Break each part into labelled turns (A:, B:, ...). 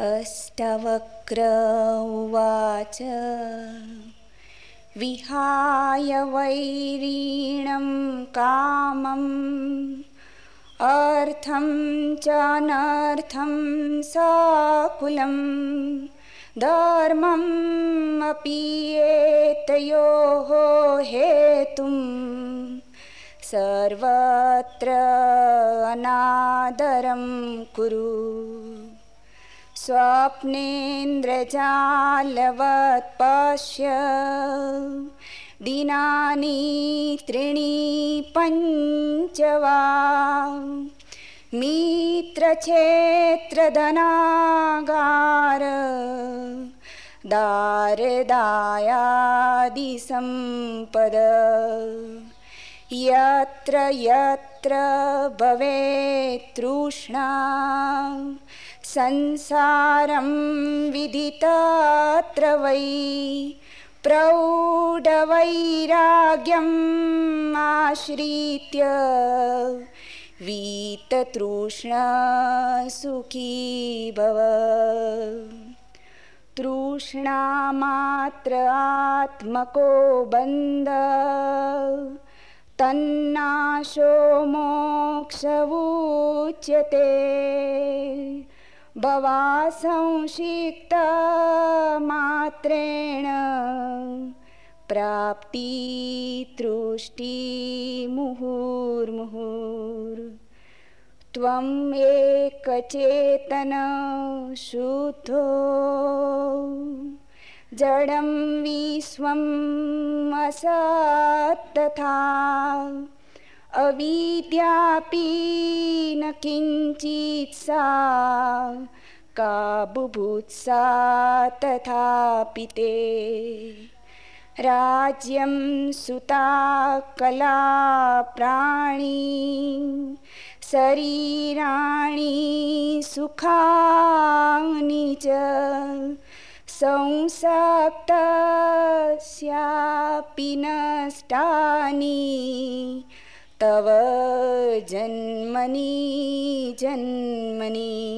A: अष्टवक्र उवाच। विहाय वैरीणं कामम् अर्थं च अनर्थं सकुलं धर्मम् अपि एतयोः हेतुं सर्वत्र अनादरं कुरु स्वप्नेन्द्रजालवत् पश्य दिनानि त्रीणि पञ्च वा मित्रक्षेत्रधनागार दारदायादिसम्पद। यत्र यत्र भवेत् तृष्णा संसारं विदितत्र वै प्रौढवैराग्यम् आश्रित्य वीततृष्णा सुखी भव। तृष्णामात्र आत्मको बन्ध तन्नाशो मोक्षवुच्यते भवा संसिक्तमात्रेण प्राप्ति तृष्टि मुहुर्मुहुर् त्वम् एकचेतन शुद्धो। जडं विश्वम् असत् तथा। अविद्यापि न किञ्चित् सा का बुभुत्सा तथापि ते। राज्यं सुता कला प्राणी शरीराणि सुखानि च संसक्तस्यापि नष्टानि तव जन्मनि जन्मनि।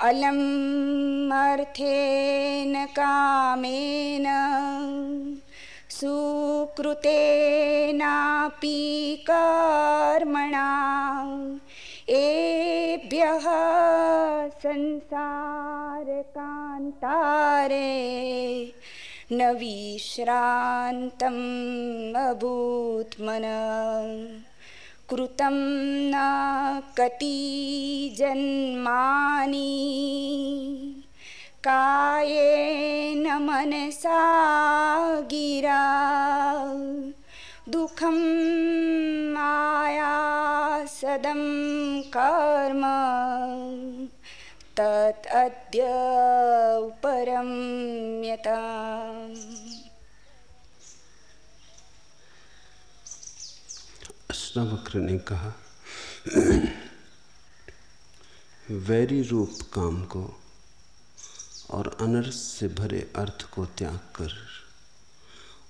A: अलम् अर्थेन कामेन सुकृतेनापि कर्मणा। एभ्यः संसारकान्तारे न विश्रान्तम् अभूत्मन कृतं न कति जन्मानि। कायेन मनसा गिरा। दुःखं आयासदं कर्म तत् अद्य उपरम्यता
B: अष्टावक्र ने कहा, वैरी रूप काम को और अनर्थ से भरे अर्थ को त्याग कर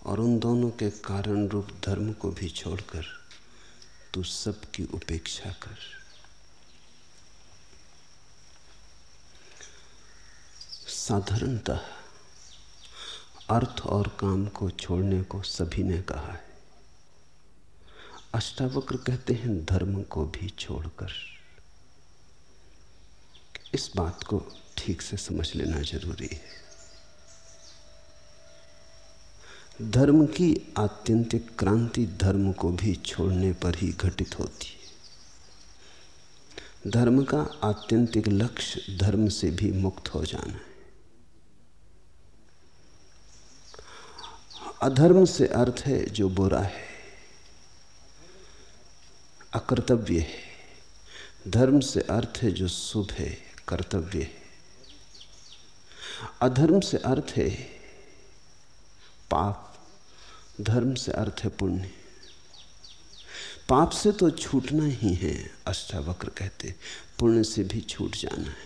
B: और उन दोनों के कारण रूप धर्म को भी छोड़कर तू सबकी उपेक्षा कर। साधारणतः अर्थ और काम को छोड़ने को सभी ने कहा है। अष्टावक्र कहते हैं, धर्म को भी छोड़कर। इस बात को ठीक से समझ लेना ज़रूरी है। धर्म की आत्यंतिक क्रांति धर्म को भी छोड़ने पर ही घटित होती है। धर्म का आत्यंतिक लक्ष्य धर्म से भी मुक्त हो जाना है। अधर्म से अर्थ है जो बुरा है। अकर्तव्य है। धर्म से अर्थ है जो शुभ है, कर्तव्य है। अधर्म से अर्थ है पाप। धर्म से अर्थ है पुण्य। पाप से तो छूटना ही है, अष्टावक्र कहते। पुण्य से भी छूट जाना है।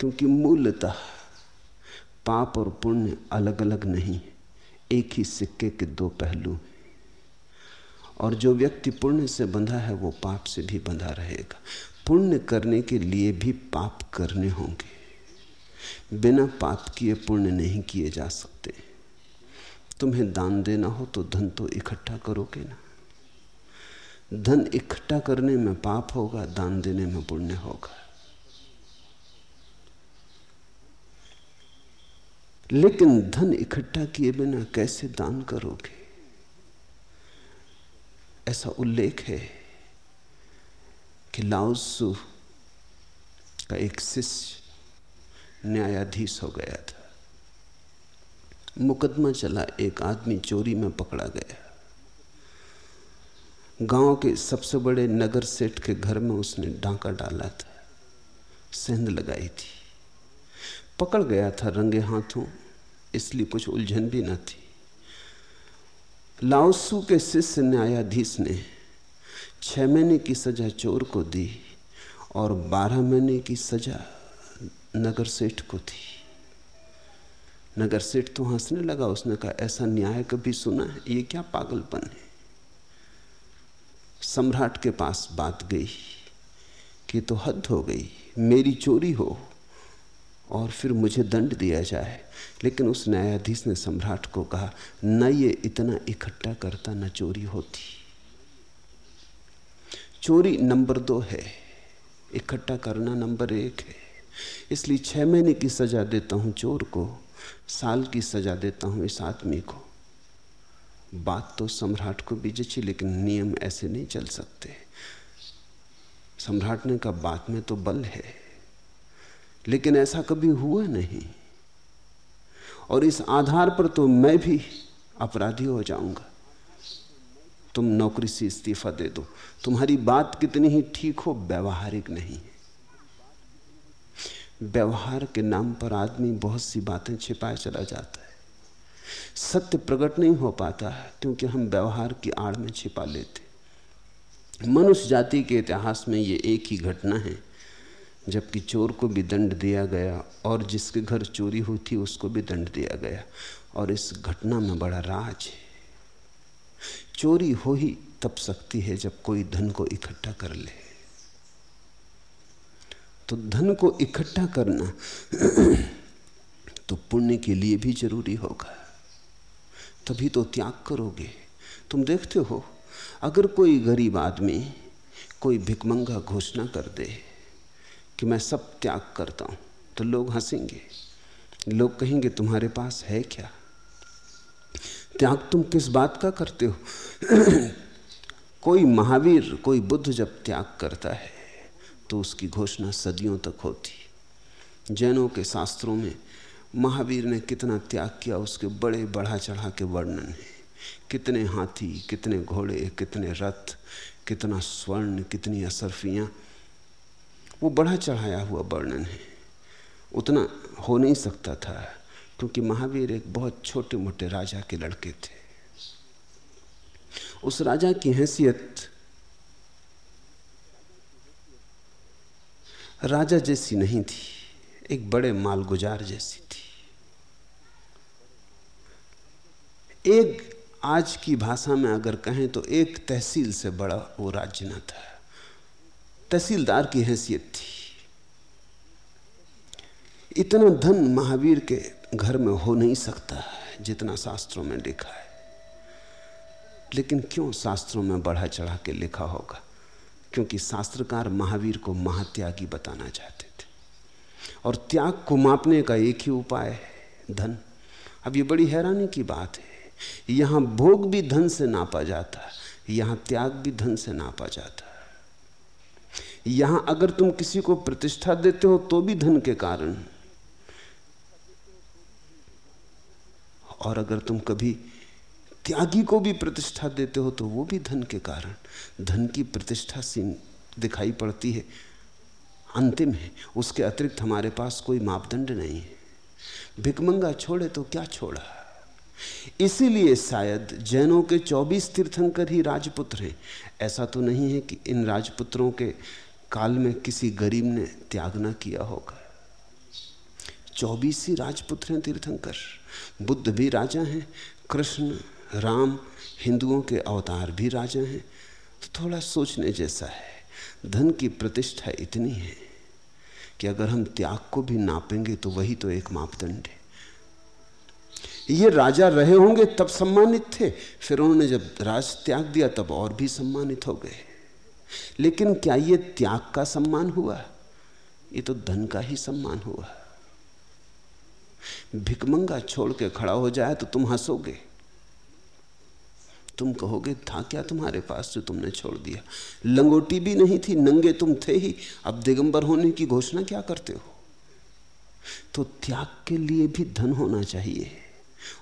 B: क्योंकि मूलतः पाप और पुण्य अलग अलग नहीं एक ही सिक्के के दो पहलू। हैं और जो व्यक्ति पुण्य से बंधा है, वो पाप से भी बंधा रहेगा। पुण्य करने के लिए भी पाप करने होंगे। बिना पाप किए पुण्य नहीं किए जा सकते। तुम्हें दान देना हो तो धन तो इकट्ठा करोगे ना। धन इकट्ठा करने में पाप होगा, दान देने में पुण्य होगा। लेकिन धन इकट्ठा किए बिना कैसे दान करोगे? ऐसा उल्लेख है कि लाउसु का एक शिष्य न्यायाधीश हो गया था। मुकदमा चला, एक आदमी चोरी में पकड़ा गया। गाँव के सबसे बड़े नगर सेठ के घर में उसने डांका डाला था, सेंध लगाई थी। पकड़ गया था रंगे हाथों, इसलिए कुछ उलझन भी न थी। लाओसू के शिष्य न्यायाधीश ने छह महीने की सजा चोर को दी और बारह महीने की सजा नगर सेठ को थी नगर सेठ तो हंसने लगा, उसने कहा, ऐसा न्याय कभी सुना है? ये क्या पागलपन है? सम्राट के पास बात गई कि तो हद हो गई, मेरी चोरी हो और फिर मुझे दंड दिया जाए। लेकिन उस न्यायाधीश ने सम्राट को कहा, न ये इतना इकट्ठा करता न चोरी होती। चोरी नंबर दो है, इकट्ठा करना नंबर एक है। इसलिए छह महीने की सजा देता हूँ चोर को, साल की सजा देता हूँ इस आदमी को। बात तो सम्राट को भी जची, लेकिन नियम ऐसे नहीं चल सकते। सम्राट ने कहा बात में तो बल है। लेकिन ऐसा कभी हुआ नहीं। और इस आधार पर तो मैं भी अपराधी हो जाऊँगा। तुम नौकरी से इस्तीफा दे दो। तुम्हारी बात कितनी ही ठीक हो, व्यवहारिक नहीं व्यवहार के नाम पर आदमी बहुत सी बातें छिपाए चला जाता है। सत्य प्रकट नहीं हो पाता है, क्योंकि हम व्यवहार की आड़ में छिपा लेते मनुष्य जाति के इतिहास में ये एक ही घटना है। जबकि चोर को भी दंड दिया गया और जिसके घर चोरी हुई थी, उसको भी दंड दिया गया। और इस घटना में बड़ा राज है। चोरी हो ही तब सकती है जब कोई धन को इकट्ठा कर ले। तो धन को इकट्ठा करना तो पुण्य के लिए भी ज़रूरी होगा। तभी तो त्याग करोगे। तुम देखते हो, अगर कोई गरीब आदमी कोई भिकमंगा घोषणा कर दे कि मैं सब त्याग करता हूँ तो लोग हंसेंगे। लोग कहेंगे, तुम्हारे पास है क्या? त्याग तुम किस बात का करते हो? कोई महावीर, कोई बुद्ध जब त्याग करता है तो उसकी घोषणा सदियों तक होती जैनों के शास्त्रों में महावीर ने कितना त्याग किया, उसके बड़े बढ़ा चढ़ा के वर्णन है। कितने हाथी, कितने घोड़े, कितने रथ, कितना स्वर्ण, कितनी असरफियाँ वो बढ़ा चढ़ाया हुआ वर्णन है। उतना हो नहीं सकता था, क्योंकि महावीर एक बहुत छोटे मोटे राजा के लड़के थे। उस राजा की हैसियत राजा जैसी नहीं थी, एक बड़े मालगुजार जैसी थी। एक आज की भाषा में अगर कहें तो एक तहसील से बड़ा वो राज्य न था। तहसीलदार की हैसियत थी। इतना धन महावीर के घर में हो नहीं सकता जितना शास्त्रों में लिखा है। लेकिन क्यों शास्त्रों में बढ़ा चढ़ा के लिखा होगा? क्योंकि शास्त्रकार महावीर को महात्यागी बताना चाहते थे। और त्याग को मापने का एक ही उपाय है, धन। अब ये बड़ी हैरानी की बात है। यहाँ भोग भी धन से नापा जाता है यहाँ त्याग भी धन से नापा जाता। यहाँ अगर तुम किसी को प्रतिष्ठा देते हो तो भी धन के कारण। और अगर तुम कभी त्यागी को भी प्रतिष्ठा देते हो तो वो भी धन के कारण। धन की प्रतिष्ठा सीम दिखाई पड़ती है। अंतिम है, उसके अतिरिक्त हमारे पास कोई मापदंड नहीं है। भिकमंगा छोड़े तो क्या छोड़ा? इसीलिए शायद जैनों के 24 तीर्थंकर ही राजपुत्र हैं। ऐसा तो नहीं है कि इन राजपुत्रों के काल में किसी गरीब ने त्याग ना किया होगा। चौबीस ही राजपुत्र हैं तीर्थंकर। बुद्ध भी राजा हैं। कृष्ण, राम, हिंदुओं के अवतार भी राजा हैं। तो थोड़ा सोचने जैसा है। धन की प्रतिष्ठा इतनी है कि अगर हम त्याग को भी नापेंगे तो वही तो एक मापदंड है। ये राजा रहे होंगे तब सम्मानित थे। फिर उन्होंने जब राज त्याग दिया तब और भी सम्मानित हो गए। लेकिन क्या ये त्याग का सम्मान हुआ? ये तो धन का ही सम्मान हुआ। भिकमंगा छोड़ के खड़ा हो जाए तो तुम हंसोगे। तुम कहोगे, था क्या तुम्हारे पास जो तुमने छोड़ दिया? लंगोटी भी नहीं थी, नंगे तुम थे ही। अब दिगंबर होने की घोषणा क्या करते हो? तो त्याग के लिए भी धन होना चाहिए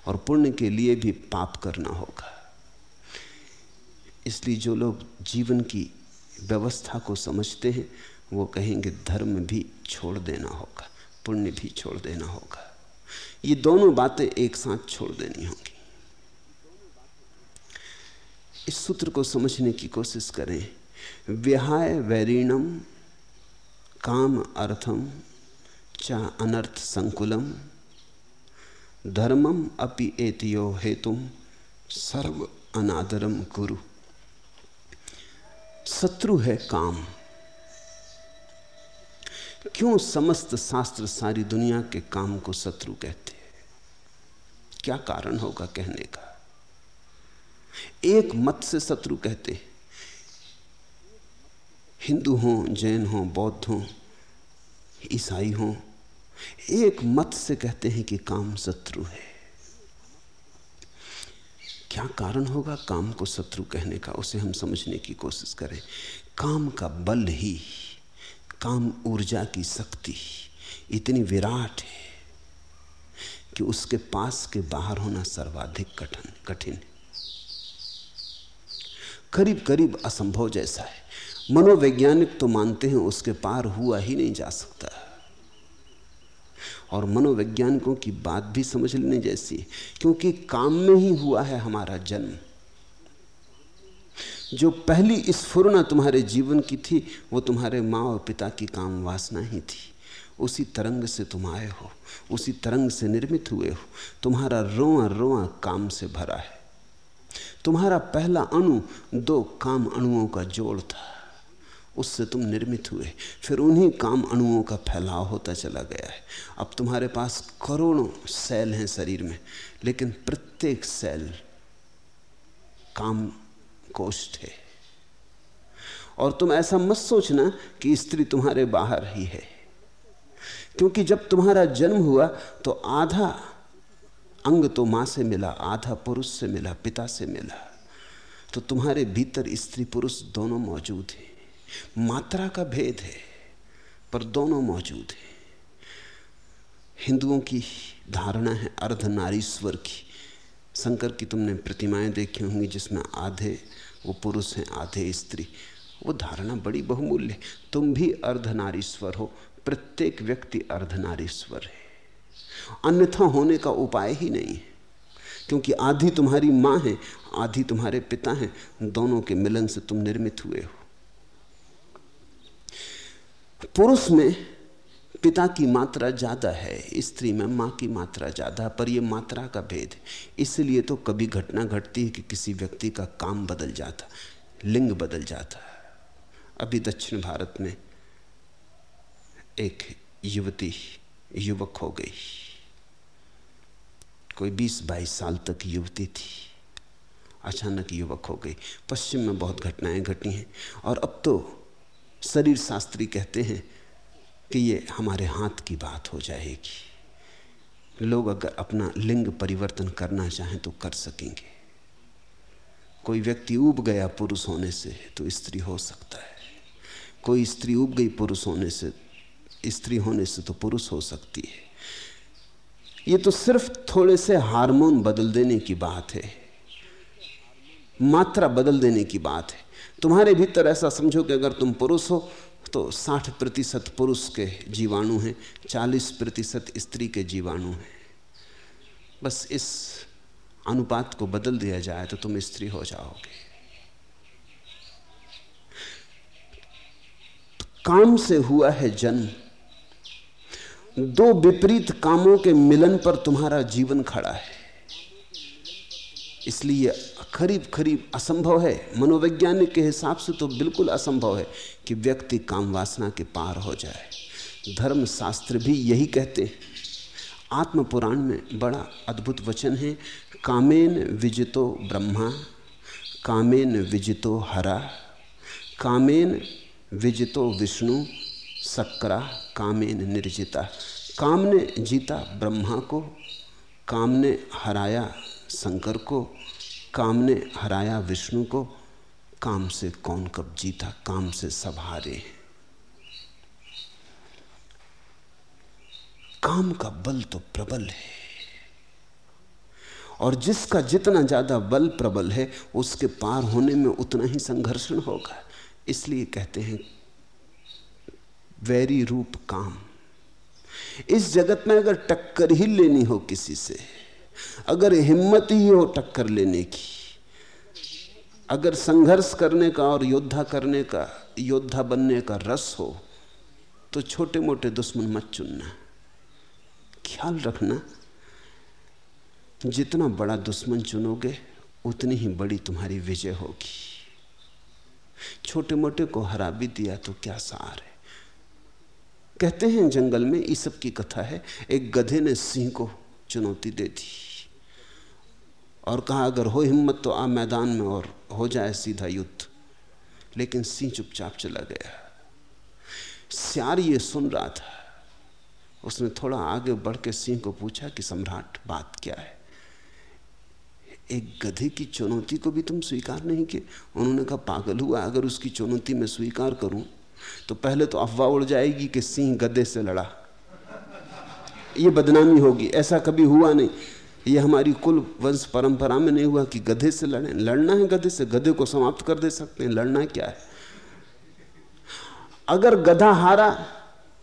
B: और पुण्य के लिए भी पाप करना होगा। इसलिए जो लोग जीवन की व्यवस्था को समझते हैं, वो कहेंगे, धर्म भी छोड़ देना होगा, पुण्य भी छोड़ देना होगा। ये दोनों बातें एक साथ छोड़ देनी होंगी। इस सूत्र को समझने की कोशिश करें। विहाय वैरीणम, काम अर्थम, चा अनर्थ संकुलम, धर्मम अपि एतियो हेतुम, सर्व अनादरम गुरु शत्रु है काम। क्यों समस्त शास्त्र सारी दुनिया के काम को शत्रु कहते हैं? क्या कारण होगा कहने का? एक मत से शत्रु कहते हिंदू हो, जैन हो, बौद्ध हो, ईसाई हो, एक मत से कहते हैं कि काम शत्रु है। क्या कारण होगा काम को शत्रु कहने का? उसे हम समझने की कोशिश करें। काम का बल ही, काम ऊर्जा की शक्ति इतनी विराट है कि उसके पास के बाहर होना सर्वाधिक कठिन कठिन करीब करीब असंभव जैसा है। मनोवैज्ञानिक तो मानते हैं उसके पार हुआ ही नहीं जा सकता। और मनोवैज्ञानिकों की बात भी समझ लेने जैसी है, क्योंकि काम में ही हुआ है हमारा जन्म। जो पहली स्फुरना तुम्हारे जीवन की थी, वो तुम्हारे माँ और पिता की काम वासना ही थी। उसी तरंग से तुम आए हो, उसी तरंग से निर्मित हुए हो। तुम्हारा रोआ रोआ काम से भरा है। तुम्हारा पहला अणु दो काम अणुओं का जोड़ था। उससे तुम निर्मित हुए। फिर उन्हीं काम अणुओं का फैलाव होता चला गया है। अब तुम्हारे पास करोड़ों सेल हैं शरीर में, लेकिन प्रत्येक सेल काम कोष्ठ है। और तुम ऐसा मत सोचना कि स्त्री तुम्हारे बाहर ही है। क्योंकि जब तुम्हारा जन्म हुआ तो आधा अंग तो माँ से मिला, आधा पुरुष से मिला, पिता से मिला। तो तुम्हारे भीतर स्त्री पुरुष दोनों मौजूद हैं। मात्रा का भेद है, पर दोनों मौजूद हैं। हिंदुओं की धारणा है अर्धनारीश्वर की। शंकर की तुमने प्रतिमाएँ देखी होंगी जिसमें आधे, वो पुरुष हैं, आधे स्त्री। वो धारणा बड़ी बहुमूल्य तुम भी अर्धनारीश्वर हो, प्रत्येक व्यक्ति अर्धनारीश्वर है। अन्यथा होने का उपाय ही नहीं है। क्योंकि आधी तुम्हारी माँ है, आधी तुम्हारे पिता हैं, दोनों के मिलन से तुम निर्मित हुए हो। पुरुष में पिता की मात्रा ज़्यादा है, स्त्री में माँ की मात्रा ज़्यादा, पर यह मात्रा का भेद है। इसलिए तो कभी घटना घटती है कि किसी व्यक्ति का काम बदल जाता, लिंग बदल जाता अभी दक्षिण भारत में एक युवती, युवक हो गई। कोई 20-22 साल तक युवती थी। अचानक युवक हो गई। पश्चिम में बहुत घटनाएँ घटी हैं। और अब तो शरीर शास्त्री कहते हैं कि ये हमारे हाथ की बात हो जाएगी। लोग अगर अपना लिंग परिवर्तन करना चाहें तो कर सकेंगे। कोई व्यक्ति उब गया पुरुष होने से तो स्त्री हो सकता है। कोई स्त्री उब गई पुरुष होने से, स्त्री होने से तो पुरुष हो सकती है। ये तो सिर्फ़ थोड़े से हार्मोन बदल देने की बात है। मात्रा बदल देने की बात है। तुम्हारे भीतर ऐसा समझो कि अगर तुम पुरुष हो तो 60 प्रतिशत पुरुष के जीवाणु हैं 40 प्रतिशत स्त्री के जीवाणु हैं। बस इस अनुपात को बदल दिया जाए तो तुम स्त्री हो जाओगे। काम से हुआ है जन्म दो विपरीत कामों के मिलन पर तुम्हारा जीवन खड़ा है। इसलिए करीब करीब असंभव है। मनोवैज्ञानिक के हिसाब से तो बिल्कुल असंभव है कि व्यक्ति काम वासना के पार हो जाए। धर्म शास्त्र भी यही कहते हैं। आत्म पुराण में बड़ा अद्भुत वचन है, कामेन विजितो ब्रह्मा, कामेन विजितो हरा, कामेन विजितो विष्णु, सक्रा, कामेन निर्जिता। काम ने जीता ब्रह्मा को काम ने हराया शंकर को काम ने हराया विष्णु को, काम से कौन कब जीता, काम से सब हारे काम का बल तो प्रबल है, और जिसका जितना ज़्यादा बल प्रबल है, उसके पार होने में उतना ही संघर्षण होगा। इसलिए कहते हैं, वैरी रूप काम। इस जगत में अगर टक्कर ही लेनी हो किसी से अगर हिम्मत ही हो टक्कर लेने की, अगर संघर्ष करने का और योद्धा करने का, योद्धा बनने का रस हो तो छोटे मोटे दुश्मन मत चुनना। ख्याल रखना, जितना बड़ा दुश्मन चुनोगे, उतनी ही बड़ी तुम्हारी विजय होगी। छोटे मोटे को हरा भी दिया तो क्या सार है? कहते हैं जंगल में, ईसब की कथा है, एक गधे ने सिंह को चुनौती दे दी। और कहा, अगर हो हिम्मत तो आ मैदान में और हो जाए सीधा युद्ध। लेकिन सिंह चुपचाप चला गया। सियार ये सुन रहा था। उसने थोड़ा आगे बढ़ के सिंह को पूछा कि, सम्राट, बात क्या है? एक गधे की चुनौती को भी तुम स्वीकार नहीं किए? उन्होंने कहा, पागल हुआ, अगर उसकी चुनौती में स्वीकार करूँ तो पहले तो अफवाह उड़ जाएगी कि सिंह गधे से लड़ा। ये बदनामी होगी, ऐसा कभी हुआ नहीं। ये हमारी कुल वंश परंपरा में नहीं हुआ कि गधे से लड़े, लड़ना है गधे से, गधे को समाप्त कर दे सकते हैं, लड़ना क्या है? अगर गधा हारा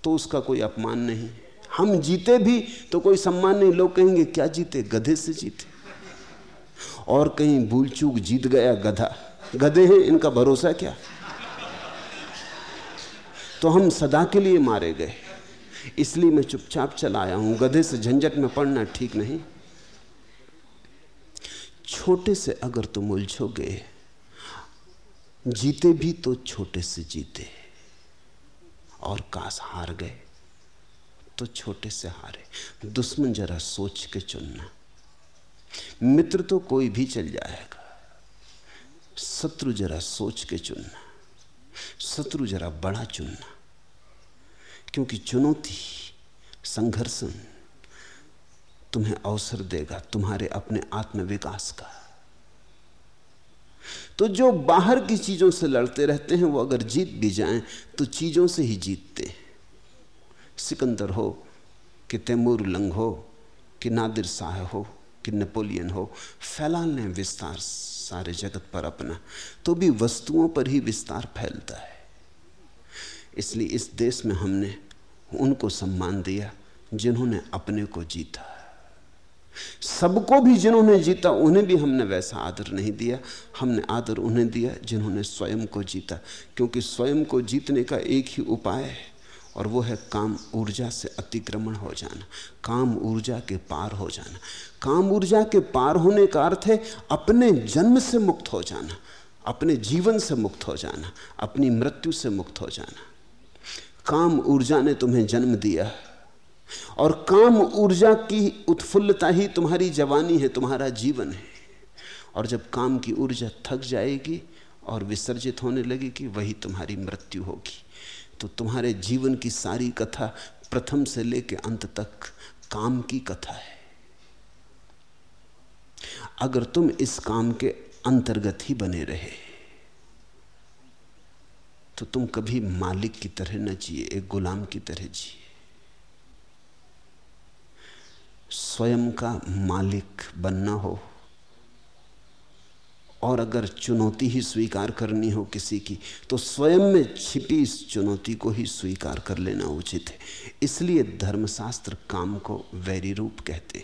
B: तो उसका कोई अपमान नहीं। हम जीते भी तो कोई सम्मान नहीं। लोग कहेंगे, क्या जीते? गधे से जीते। और कहीं भूल चूक जीत गया गधा। गधे हैं, इनका भरोसा क्या? तो हम सदा के लिए मारे गए। इसलिए मैं चुपचाप चला आया हूँ। गधे से झंझट में पड़ना ठीक नहीं। छोटे से अगर तुम उलझोगे, जीते भी तो छोटे से जीते, और काश हार गए तो छोटे से हारे। दुश्मन जरा सोच के चुनना। मित्र तो कोई भी चल जाएगा। शत्रु जरा सोच के चुनना। शत्रु जरा बड़ा चुनना। क्योंकि चुनौती, संघर्षण तुम्हें अवसर देगा तुम्हारे अपने आत्मविकास का। तो जो बाहर की चीज़ों से लड़ते रहते हैं, वो अगर जीत भी जाएँ तो चीज़ों से ही जीतते हैं। सिकंदर हो कि तैमूर लंग हो, कि नादिर शाह हो, कि नेपोलियन हो फैला लें विस्तार सारे जगत पर अपना तो भी वस्तुओं पर ही विस्तार फैलता है। इसलिए इस देश में हमने उनको सम्मान दिया जिन्होंने अपने को जीता। सबको भी जिन्होंने जीता, उन्हें भी हमने वैसा आदर नहीं दिया। हमने आदर उन्हें दिया जिन्होंने स्वयं को जीता, क्योंकि स्वयं को जीतने का एक ही उपाय है, और वो है काम ऊर्जा से अतिक्रमण हो जाना, काम ऊर्जा के पार हो जाना। काम ऊर्जा के पार होने का अर्थ है अपने जन्म से मुक्त हो जाना, अपने जीवन से मुक्त हो जाना, अपनी मृत्यु से मुक्त हो जाना। काम ऊर्जा ने तुम्हें जन्म दिया और काम ऊर्जा की उत्फुल्लता ही तुम्हारी जवानी है, तुम्हारा जीवन है। और जब काम की ऊर्जा थक जाएगी और विसर्जित होने लगेगी वही तुम्हारी मृत्यु होगी तो तुम्हारे जीवन की सारी कथा प्रथम से लेकर अंत तक काम की कथा है। अगर तुम इस काम के अंतर्गत ही बने रहे तो तुम कभी मालिक की तरह न जिए, एक गुलाम की तरह जिए। स्वयं का मालिक बनना हो, और अगर चुनौती ही स्वीकार करनी हो किसी की तो स्वयं में छिपी इस चुनौती को ही स्वीकार कर लेना उचित है। इसलिए धर्मशास्त्र काम को वैरी रूप कहते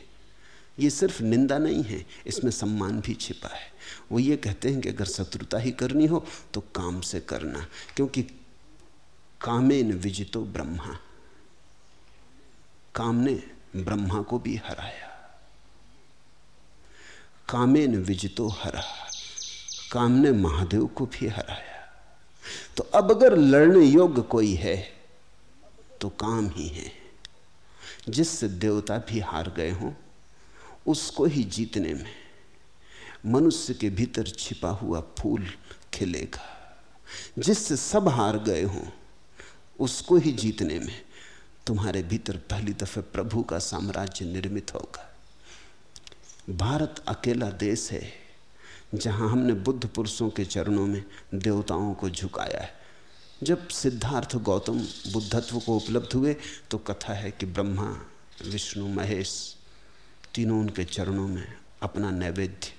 B: ये सिर्फ़ निंदा नहीं है, इसमें सम्मान भी छिपा है। वो ये कहते हैं कि अगर शत्रुता ही करनी हो तो काम से करना, क्योंकि कामेन विजितो ब्रह्मा। काम ने ब्रह्मा को भी हराया। कामेन विजितो हरा काम ने महादेव को भी हराया। तो अब अगर लड़ने योग्य कोई है तो काम ही है। जिससे देवता भी हार गए हों उसको ही जीतने में मनुष्य के भीतर छिपा हुआ फूल खिलेगा। जिससे सब हार गए हों, उसको ही जीतने में तुम्हारे भीतर पहली दफे प्रभु का साम्राज्य निर्मित होगा। भारत अकेला देश है, जहाँ हमने बुद्ध पुरुषों के चरणों में देवताओं को झुकाया है। जब सिद्धार्थ गौतम बुद्धत्व को उपलब्ध हुए तो कथा है कि ब्रह्मा, विष्णु, महेश तीनों उनके चरणों में अपना नैवेद्य,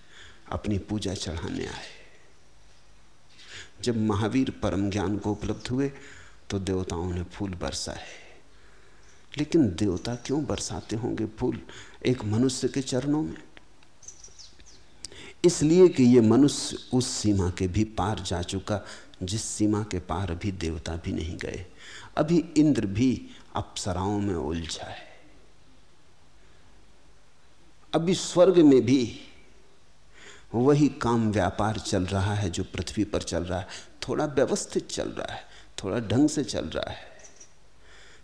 B: अपनी पूजा चढ़ाने आए। जब महावीर परम ज्ञान को उपलब्ध हुए तो देवताओं ने फूल बरसाए। लेकिन देवता क्यों बरसाते होंगे फूल एक मनुष्य के चरणों में? इसलिए कि ये मनुष्य उस सीमा के भी पार जा चुका, जिस सीमा के पार अभी देवता भी नहीं गए। अभी इंद्र भी अप्सराओं में उलझा है अभी स्वर्ग में भी वही काम व्यापार चल रहा है जो पृथ्वी पर चल रहा है। थोड़ा व्यवस्थित चल रहा है, थोड़ा ढंग से चल रहा है।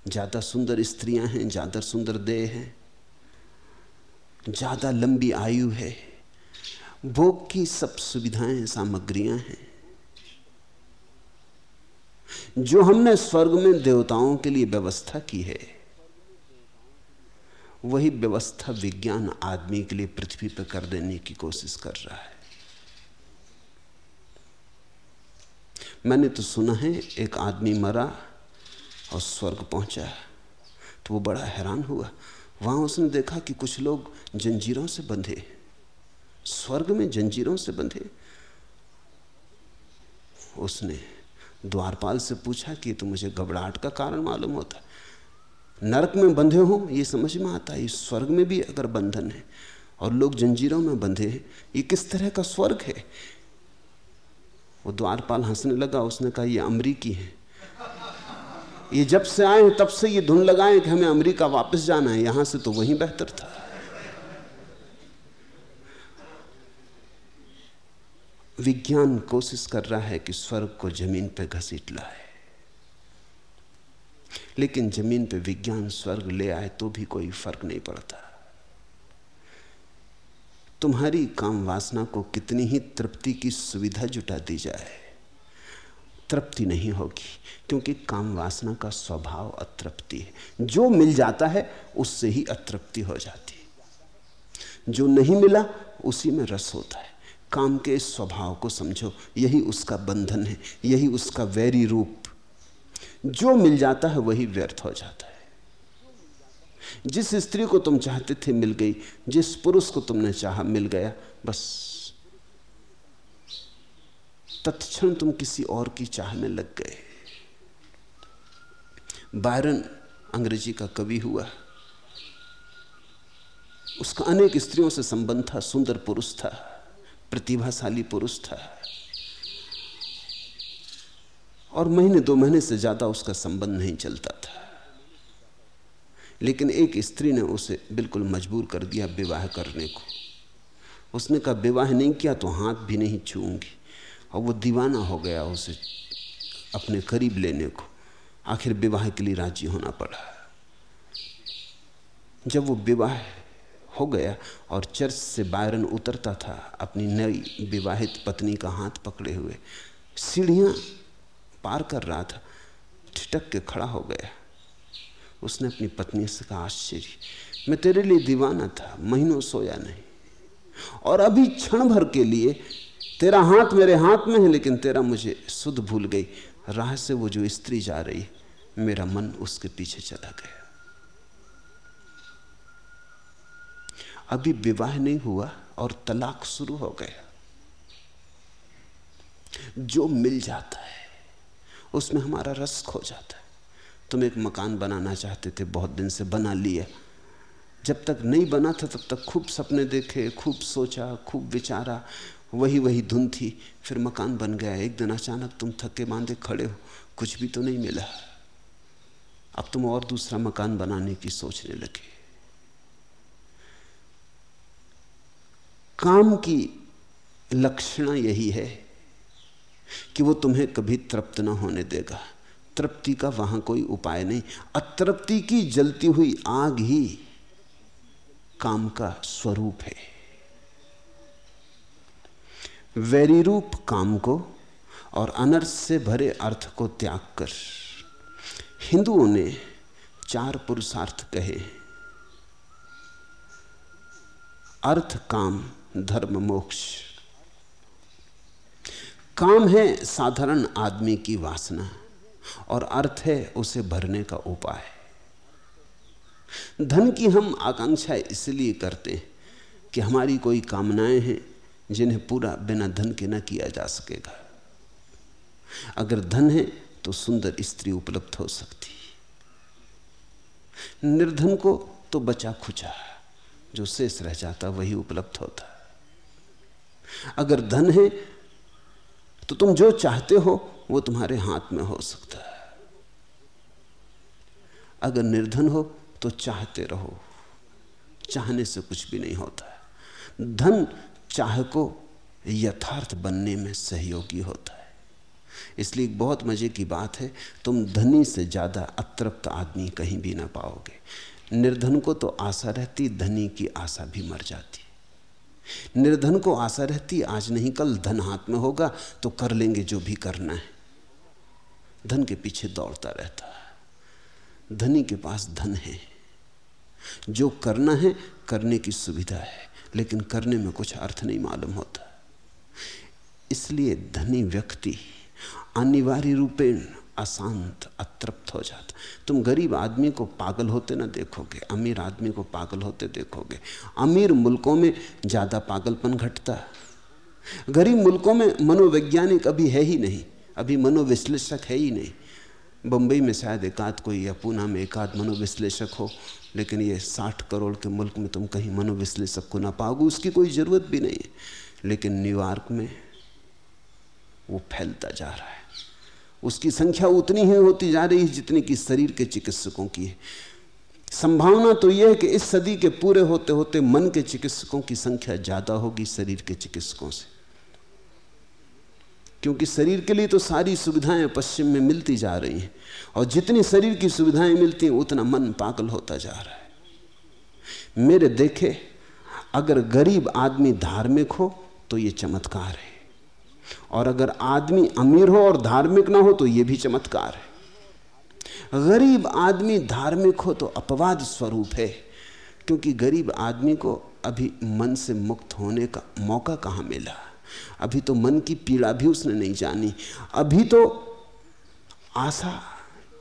B: ज़्यादा सुंदर स्त्रियाँ हैं, ज़्यादा सुंदर देह हैं, ज़्यादा लंबी आयु है। भोग की सब सुविधाएँ, सामग्रियाँ हैं। जो हमने स्वर्ग में देवताओं के लिए व्यवस्था की है वही व्यवस्था विज्ञान आदमी के लिए पृथ्वी पर कर देने की कोशिश कर रहा है। मैंने तो सुना है, एक आदमी मरा और स्वर्ग पहुँचा तो वो बड़ा हैरान हुआ। वहाँ उसने देखा कि कुछ लोग जंजीरों से बंधे, स्वर्ग में जंजीरों से बंधे। उसने द्वारपाल से पूछा कि तो मुझे घबराहट का कारण मालूम होता। नरक में बंधे हो, ये समझ में आता है स्वर्ग में भी अगर बंधन है, और लोग जंजीरों में बंधे हैं, ये किस तरह का स्वर्ग है? वो द्वारपाल हंसने लगा, उसने कहा, ये अमरीकी है। ये जब से आए तब से ये धुन लगाए कि हमें अमेरिका वापस जाना है, यहाँ से तो वहीं बेहतर था। विज्ञान कोशिश कर रहा है कि स्वर्ग को ज़मीन पर घसीट लाए। लेकिन ज़मीन पे विज्ञान स्वर्ग ले आए तो भी कोई फ़र्क नहीं पड़ता। तुम्हारी काम वासना को कितनी ही तृप्ति की सुविधा जुटा दी जाए, तृप्ति नहीं होगी, क्योंकि काम वासना का स्वभाव अतृप्ति है। जो मिल जाता है, उससे ही अतृप्ति हो जाती है। जो नहीं मिला, उसी में रस होता है। काम के स्वभाव को समझो, यही उसका बंधन है, यही उसका वैरी रूप जो मिल जाता है वही व्यर्थ हो जाता है। जिस स्त्री को तुम चाहते थे मिल गई, जिस पुरुष को तुमने चाहा मिल गया, बस। तत्क्षण तुम किसी और की चाह में लग गए। बायरन अंग्रेज़ी का कवि हुआ। उसका अनेक स्त्रियों से संबंध था, सुंदर पुरुष था, प्रतिभाशाली पुरुष था। और महीने दो महीने से ज़्यादा उसका संबंध नहीं चलता था। लेकिन एक स्त्री ने उसे बिल्कुल मजबूर कर दिया विवाह करने को। उसने कहा, विवाह नहीं किया तो हाथ भी नहीं छूँगी और वो दीवाना हो गया उसे अपने करीब लेने को। आखिर विवाह के लिए राज़ी होना पड़ा। जब वो विवाह हो गया और चर्च से बायरन उतरता था, अपनी नई विवाहित पत्नी का हाथ पकड़े हुए, सीढ़ियाँ पार कर रहा था ठिटक के खड़ा हो गया। उसने अपनी पत्नी से कहा, आश्चर्य, मैं तेरे लिए दीवाना था, महीनों सोया नहीं। और अभी क्षण भर के लिए तेरा हाथ मेरे हाथ में है, लेकिन तेरा मुझे शुद्ध भूल गई। राह से वो जो स्त्री जा रही, मेरा मन उसके पीछे चला गया। अभी विवाह नहीं हुआ और तलाक शुरू हो गया। जो मिल जाता है उसमें हमारा रस खो जाता है। तुम एक मकान बनाना चाहते थे, बहुत दिन से बना लिया जब तक नहीं बना था, तब तक खूब सपने देखे, खूब सोचा, खूब विचारा। वही वही धुन थी, फिर मकान बन गया। एक दिन अचानक तुम थके बांधे खड़े हो, कुछ भी तो नहीं मिला। अब तुम और दूसरा मकान बनाने की सोचने लगे। काम की लक्षण यही है कि वो तुम्हें कभी तृप्त न होने देगा। तृप्ति का वहाँ कोई उपाय नहीं। अतृप्ति की जलती हुई आग ही काम का स्वरूप है। वैरी रूप काम को और अनर्थ से भरे अर्थ को त्याग कर हिंदुओं ने चार पुरुषार्थ कहे। अर्थ, काम, धर्म, मोक्ष। काम है साधारण आदमी की वासना, और अर्थ है उसे भरने का उपाय। धन की हम आकांक्षा इसलिए करते हैं कि हमारी कोई कामनाएँ हैं जिन्हें पूरा बिना धन के न किया जा सकेगा। अगर धन है तो सुंदर स्त्री उपलब्ध हो सकती निर्धन को तो बचा खुचा, जो शेष रह जाता वही उपलब्ध होता। अगर धन है तो तुम जो चाहते हो, वो तुम्हारे हाथ में हो सकता है। अगर निर्धन हो तो चाहते रहो। चाहने से कुछ भी नहीं होता है। धन चाह को यथार्थ बनने में सहयोगी होता है। इसलिए बहुत मज़े की बात है, तुम धनी से ज़्यादा अतृप्त आदमी कहीं भी ना पाओगे। निर्धन को तो आशा रहती, धनी की आशा भी मर जाती। निर्धन को आशा रहती आज नहीं, कल धन हाथ में होगा तो कर लेंगे जो भी करना है। धन के पीछे दौड़ता रहता है। धनी के पास धन है। जो करना है, करने की सुविधा है, लेकिन करने में कुछ अर्थ नहीं मालूम होता। इसलिए धनी व्यक्ति अनिवार्य रूपेण अशांत, अतृप्त हो जाता तुम गरीब आदमी को पागल होते ना देखोगे, अमीर आदमी को पागल होते देखोगे। अमीर मुल्कों में ज़्यादा पागलपन घटता है। गरीब मुल्कों में मनोवैज्ञानिक अभी है ही नहीं, अभी मनोविश्लेषक है ही नहीं। बम्बई में शायद एकाध कोई या पूना में एकाध मनोविश्लेषक हो, लेकिन ये साठ करोड़ के मुल्क में तुम कहीं मनोविश्लेषक को ना पाओगे, उसकी कोई ज़रूरत भी नहीं है। लेकिन न्यूयॉर्क में वो फैलता जा रहा है। उसकी संख्या उतनी ही होती जा रही है जितनी कि शरीर के चिकित्सकों की है। संभावना तो यह है कि इस सदी के पूरे होते होते मन के चिकित्सकों की संख्या ज़्यादा होगी शरीर के चिकित्सकों से। क्योंकि शरीर के लिए तो सारी सुविधाएँ पश्चिम में मिलती जा रही हैं और जितनी शरीर की सुविधाएँ मिलती हैं, उतना मन पागल होता जा रहा है। मेरे देखे, अगर गरीब आदमी धार्मिक हो तो ये चमत्कार है। और अगर आदमी अमीर हो और धार्मिक ना हो तो यह भी चमत्कार है। गरीब आदमी धार्मिक हो तो अपवाद स्वरूप है, क्योंकि गरीब आदमी को अभी मन से मुक्त होने का मौका कहाँ मिला? अभी तो मन की पीड़ा भी उसने नहीं जानी। अभी तो आशा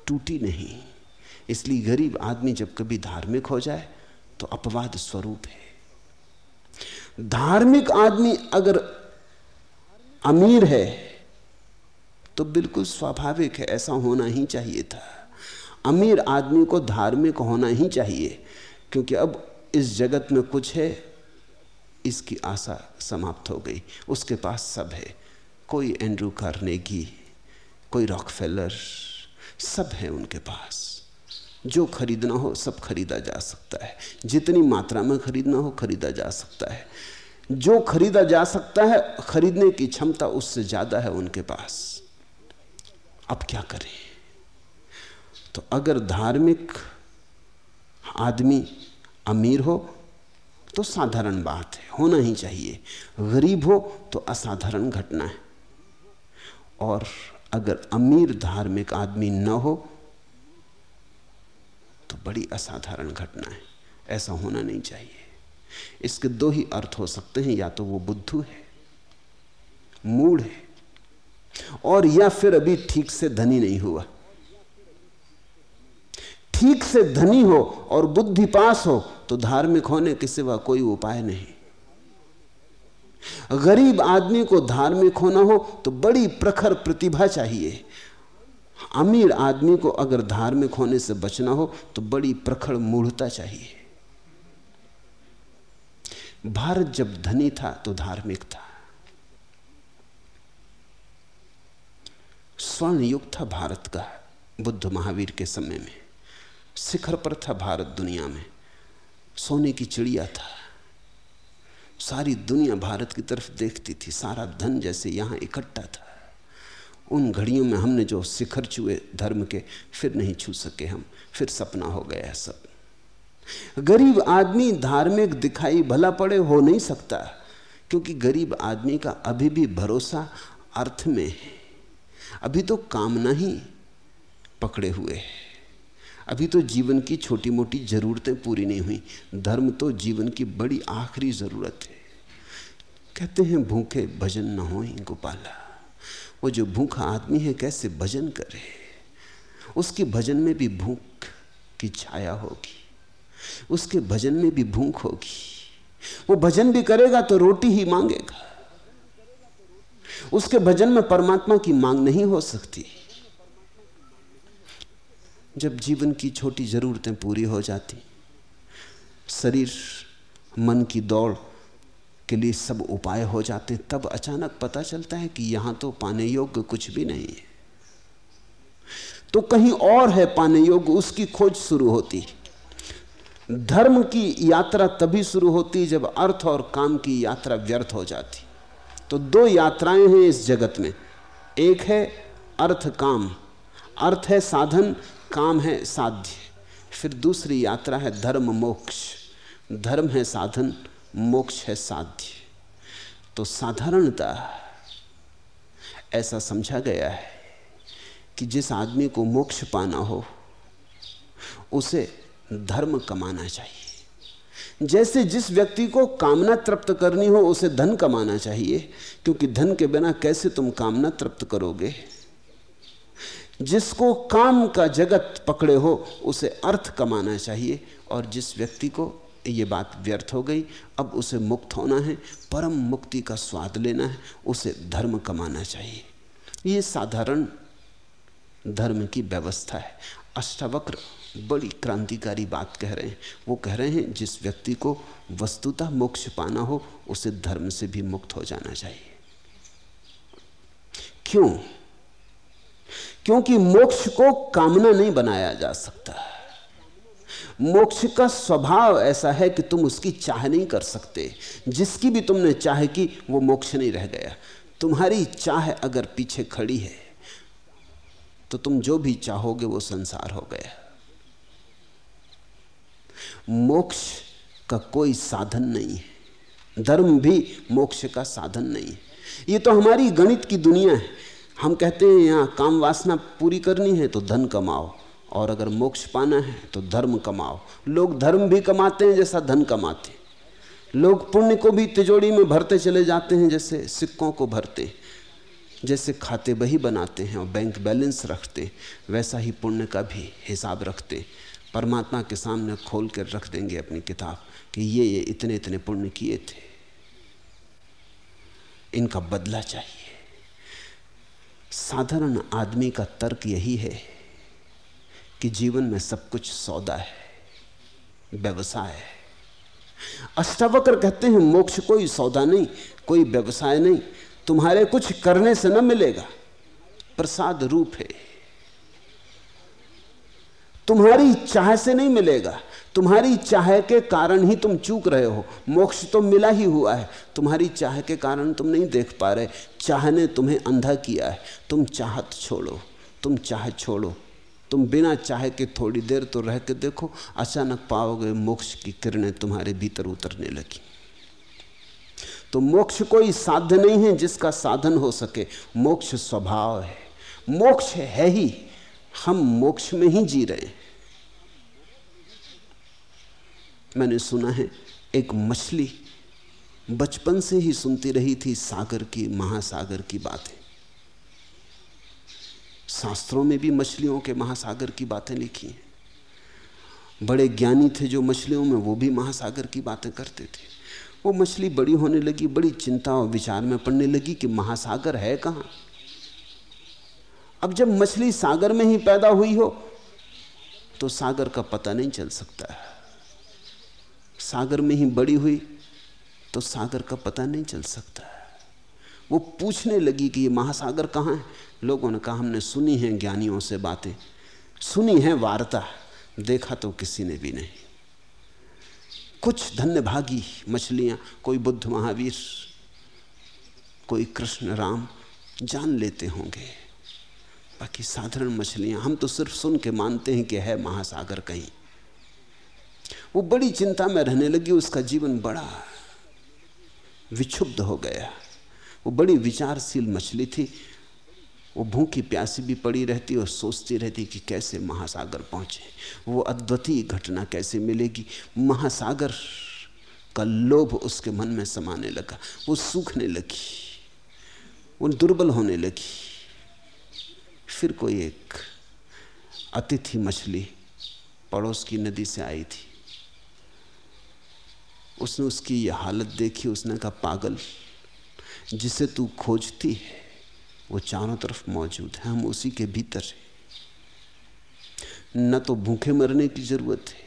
B: टूटी नहीं। इसलिए गरीब आदमी जब कभी धार्मिक हो जाए तो अपवाद स्वरूप है। धार्मिक आदमी अगर अमीर है तो बिल्कुल स्वाभाविक है, ऐसा होना ही चाहिए था। अमीर आदमी को धार्मिक होना ही चाहिए, क्योंकि अब इस जगत में कुछ है, इसकी आशा समाप्त हो गई। उसके पास सब है। कोई एंड्रू कार्नेगी, कोई रॉकफेलर, सब है उनके पास। जो खरीदना हो, सब खरीदा जा सकता है। जितनी मात्रा में खरीदना हो, खरीदा जा सकता है। जो खरीदा जा सकता है, खरीदने की क्षमता उससे ज़्यादा है उनके पास। अब क्या करें? तो अगर धार्मिक आदमी अमीर हो तो साधारण बात है, होना ही चाहिए। गरीब हो तो असाधारण घटना है। और अगर अमीर धार्मिक आदमी न हो तो बड़ी असाधारण घटना है। ऐसा होना नहीं चाहिए। इसके दो ही अर्थ हो सकते हैं, या तो वो बुद्धू है मूड है, और या फिर अभी ठीक से धनी नहीं हुआ। ठीक से धनी हो और बुद्धि पास हो तो धार्मिक होने के सिवा कोई उपाय नहीं। गरीब आदमी को धार्मिक होना हो तो बड़ी प्रखर प्रतिभा चाहिए। अमीर आदमी को अगर धार्मिक होने से बचना हो तो बड़ी प्रखर मूढ़ता चाहिए। भारत जब धनी था तो धार्मिक था। स्वर्ण युग था भारत का, बुद्ध महावीर के समय में। शिखर पर था भारत दुनिया में। सोने की चिड़िया था। सारी दुनिया भारत की तरफ़ देखती थी। सारा धन जैसे यहाँ इकट्ठा था। उन घड़ियों में हमने जो शिखर छुए धर्म के, फिर नहीं छू सके हम। फिर सपना हो गया सब। गरीब आदमी धार्मिक दिखाई भला पड़े हो नहीं सकता, क्योंकि गरीब आदमी का अभी भी भरोसा अर्थ में है। अभी तो कामना ही पकड़े हुए है। अभी तो जीवन की छोटी मोटी जरूरतें पूरी नहीं हुई। धर्म तो जीवन की बड़ी आखिरी ज़रूरत है। कहते हैं, भूखे भजन न हो गोपाला। वो जो भूखा आदमी है, कैसे भजन करे? उसके भजन में भी भूख की छाया होगी। उसके भजन में भी भूख होगी। वो भजन भी करेगा तो रोटी ही मांगेगा। उसके भजन में परमात्मा की मांग नहीं हो सकती। जब जीवन की छोटी जरूरतें पूरी हो जाती, शरीर, मन की दौड़ के लिए सब उपाय हो जाते, तब अचानक पता चलता है कि यहाँ तो पाने योग्य कुछ भी नहीं है। तो कहीं और है पाने योग्य, उसकी खोज शुरू होती। धर्म की यात्रा तभी शुरू होती जब अर्थ और काम की यात्रा व्यर्थ हो जाती। तो दो यात्राएँ हैं इस जगत में। एक है अर्थ काम। अर्थ है साधन, काम है साध्य। फिर दूसरी यात्रा है धर्म मोक्ष। धर्म है साधन, मोक्ष है साध्य। तो साधारणता, ऐसा समझा गया है कि जिस आदमी को मोक्ष पाना हो, उसे धर्म कमाना चाहिए। जैसे जिस व्यक्ति को कामना तृप्त करनी हो, उसे धन कमाना चाहिए, क्योंकि धन के बिना कैसे तुम कामना तृप्त करोगे? जिसको काम का जगत पकड़े हो, उसे अर्थ कमाना चाहिए, और जिस व्यक्ति को ये बात व्यर्थ हो गई, अब उसे मुक्त होना है, परम मुक्ति का स्वाद लेना है, उसे धर्म कमाना चाहिए। ये साधारण धर्म की व्यवस्था है। अष्टावक्र बड़ी क्रांतिकारी बात कह रहे हैं। वो कह रहे हैं, जिस व्यक्ति को वस्तुतः मोक्ष पाना हो, उसे धर्म से भी मुक्त हो जाना चाहिए। क्यों? क्योंकि मोक्ष को कामना नहीं बनाया जा सकता। मोक्ष का स्वभाव ऐसा है कि तुम उसकी चाह नहीं कर सकते। जिसकी भी तुमने चाह की, वो मोक्ष नहीं रह गया। तुम्हारी चाह अगर पीछे खड़ी है तो तुम जो भी चाहोगे, वो संसार हो गया। मोक्ष का कोई साधन नहीं है। धर्म भी मोक्ष का साधन नहीं है। ये तो हमारी गणित की दुनिया है। हम कहते हैं, यहाँ काम वासना पूरी करनी है तो धन कमाओ, और अगर मोक्ष पाना है तो धर्म कमाओ। लोग धर्म भी कमाते हैं जैसा धन कमाते हैं। लोग पुण्य को भी तिजोड़ी में भरते चले जाते हैं जैसे सिक्कों को भरते जैसे खाते बही बनाते हैं और बैंक बैलेंस रखते वैसा ही पुण्य का भी हिसाब रखते परमात्मा के सामने खोल कर रख देंगे अपनी किताब कि ये ये इतने इतने पुण्य किए थे। इनका बदला चाहिए। साधारण आदमी का तर्क यही है कि जीवन में सब कुछ सौदा है, व्यवसाय है। अष्टावक्र कहते हैं, मोक्ष कोई सौदा नहीं, कोई व्यवसाय नहीं, तुम्हारे कुछ करने से न मिलेगा, प्रसाद रूप है। तुम्हारी चाह से नहीं मिलेगा। तुम्हारी चाह के कारण ही तुम चूक रहे हो। मोक्ष तो मिला ही हुआ है। तुम्हारी चाह के कारण तुम नहीं देख पा रहे। चाह ने तुम्हें अंधा किया है। तुम चाहत छोड़ो। तुम चाह छोड़ो। तुम बिना चाहे के थोड़ी देर तो रह के देखो। अचानक पाओगे मोक्ष की किरणें तुम्हारे भीतर उतरने लगी। तो मोक्ष कोई साध्य नहीं है जिसका साधन हो सके। मोक्ष स्वभाव है। मोक्ष है ही। हम मोक्ष में ही जी रहे हैं। मैंने सुना है, एक मछली बचपन से ही सुनती रही थी सागर की, महासागर की बातें। शास्त्रों में भी मछलियों के महासागर की बातें लिखी हैं। बड़े ज्ञानी थे जो मछलियों में, वो भी महासागर की बातें करते थे। वो मछली बड़ी होने लगी, बड़ी चिंता और विचार में पड़ने लगी कि महासागर है कहाँ? अब जब मछली सागर में ही पैदा हुई हो तो सागर का पता नहीं चल सकता है। सागर में ही बड़ी हुई तो सागर का पता नहीं चल सकता वो पूछने लगी कि ये महासागर कहाँ है? लोगों ने कहा, हमने सुनी है ज्ञानियों से बातें, सुनी है वार्ता, देखा तो किसी ने भी नहीं। कुछ धन्य भागी मछलियाँ, कोई बुद्ध महावीर, कोई कृष्ण राम, जान लेते होंगे। बाकी साधारण मछलियाँ, हम तो सिर्फ़ सुन के मानते हैं कि है महासागर कहीं। वो बड़ी चिंता में रहने लगी, उसका जीवन बड़ा विक्षुब्ध हो गया। वो बड़ी विचारशील मछली थी। वो भूखी प्यासी भी पड़ी रहती और सोचती रहती कि कैसे महासागर पहुँचे। वो अद्वितीय घटना कैसे मिलेगी? महासागर का लोभ उसके मन में समाने लगा। वो सूखने लगी। वो दुर्बल होने लगी। फिर कोई एक अतिथि मछली पड़ोस की नदी से आई थी। उसने उसकी यह हालत देखी, उसने कहा, पागल, जिसे तू खोजती है, वो चारों तरफ़ मौजूद है, हम उसी के भीतर हैं। न तो भूखे मरने की ज़रूरत है,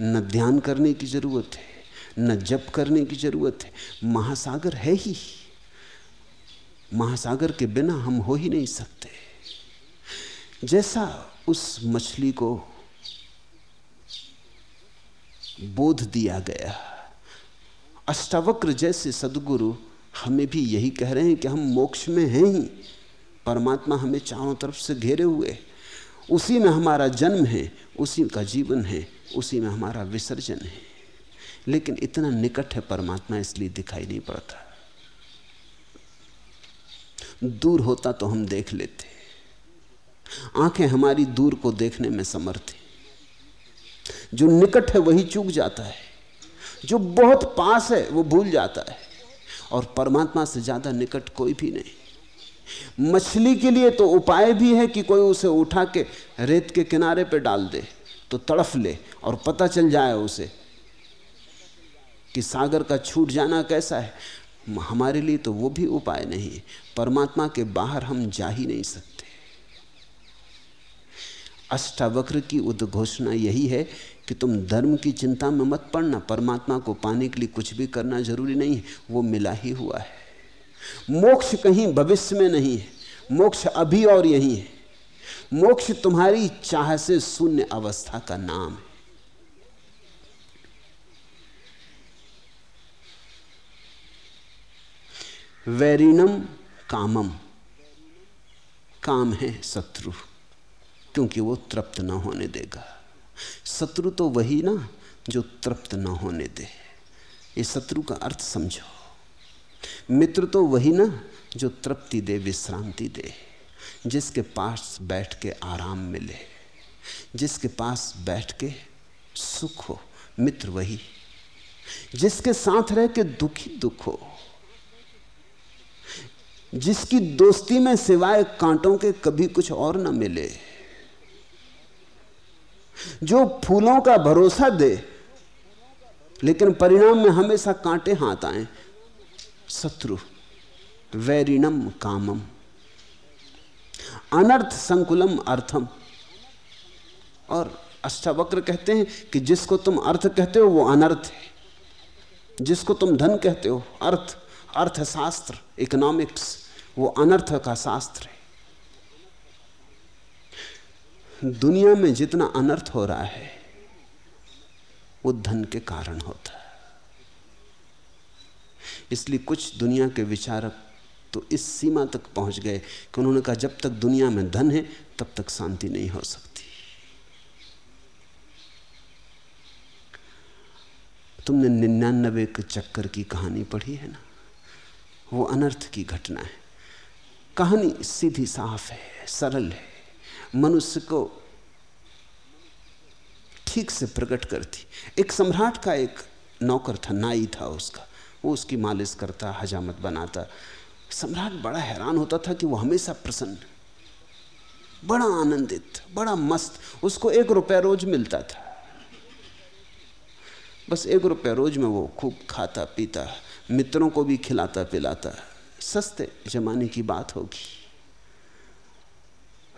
B: न ध्यान करने की ज़रूरत है, न जप करने की ज़रूरत है। महासागर है ही। महासागर के बिना हम हो ही नहीं सकते। जैसा उस मछली को बोध दिया गया अष्टावक्र जैसे सदगुरु हमें भी यही कह रहे हैं कि हम मोक्ष में हैं ही। परमात्मा हमें चारों तरफ़ से घेरे हुए। उसी में हमारा जन्म है, उसी का जीवन है, उसी में हमारा विसर्जन है। लेकिन इतना निकट है परमात्मा, इसलिए दिखाई नहीं पड़ता। दूर होता तो हम देख लेते। आँखें हमारी दूर को देखने में समर्थ है। जो निकट है वही चूक जाता है। जो बहुत पास है, वो भूल जाता है। और परमात्मा से ज़्यादा निकट कोई भी नहीं। मछली के लिए तो उपाय भी है कि कोई उसे उठा के रेत के किनारे पे डाल दे तो तड़फ ले और पता चल जाए उसे कि सागर का छूट जाना कैसा है। हमारे लिए तो वो भी उपाय नहीं है। परमात्मा के बाहर हम जा ही नहीं सकते। अष्टावक्र की उद्घोषणा यही है कि तुम धर्म की चिंता में मत पड़ना, परमात्मा को पाने के लिए कुछ भी करना ज़रूरी नहीं है, वो मिला ही हुआ है। मोक्ष कहीं भविष्य में नहीं है, मोक्ष अभी और यही है। मोक्ष तुम्हारी चाह से शून्य अवस्था का नाम है। वैरिणम कामम, काम है शत्रु, क्योंकि वो तृप्त न होने देगा। शत्रु तो वही ना जो तृप्त न होने दे। ये शत्रु का अर्थ समझो। मित्र तो वही ना जो तृप्ति दे, विश्रांति दे, जिसके पास बैठ के आराम मिले, जिसके पास बैठ के सुख हो, मित्र वही, जिसके साथ रह के दुखी दुख हो, जिसकी दोस्ती में सिवाय कांटों के कभी कुछ और ना मिले। जो फूलों का भरोसा दे, लेकिन परिणाम में हमेशा कांटे हाथ आए। शत्रु, वैरिणम कामम। अनर्थ संकुलम अर्थम। और अष्टावक्र कहते हैं कि जिसको तुम अर्थ कहते हो, वो अनर्थ है। जिसको तुम धन कहते हो, अर्थ। अर्थशास्त्र इकोनॉमिक्स वो अनर्थ का शास्त्र है। दुनिया में जितना अनर्थ हो रहा है, वो धन के कारण होता है। इसलिए कुछ दुनिया के विचारक तो इस सीमा तक पहुँच गए कि उन्होंने कहा, जब तक दुनिया में धन है, तब तक शांति नहीं हो सकती। तुमने निन्यानबे के चक्कर की कहानी पढ़ी है ना? वो अनर्थ की घटना है। कहानी सीधी, साफ़ है, सरल है। मनुष्य को ठीक से प्रकट करती। एक सम्राट का एक नौकर था, नाई था उसका। वो उसकी मालिश करता, हजामत बनाता। सम्राट बड़ा हैरान होता था कि वो हमेशा प्रसन्न, बड़ा आनंदित, बड़ा मस्त, उसको एक रुपया रोज मिलता था। बस एक रुपया रोज में वो खूब खाता, पीता, मित्रों को भी खिलाता पिलाता सस्ते जमाने की बात होगी।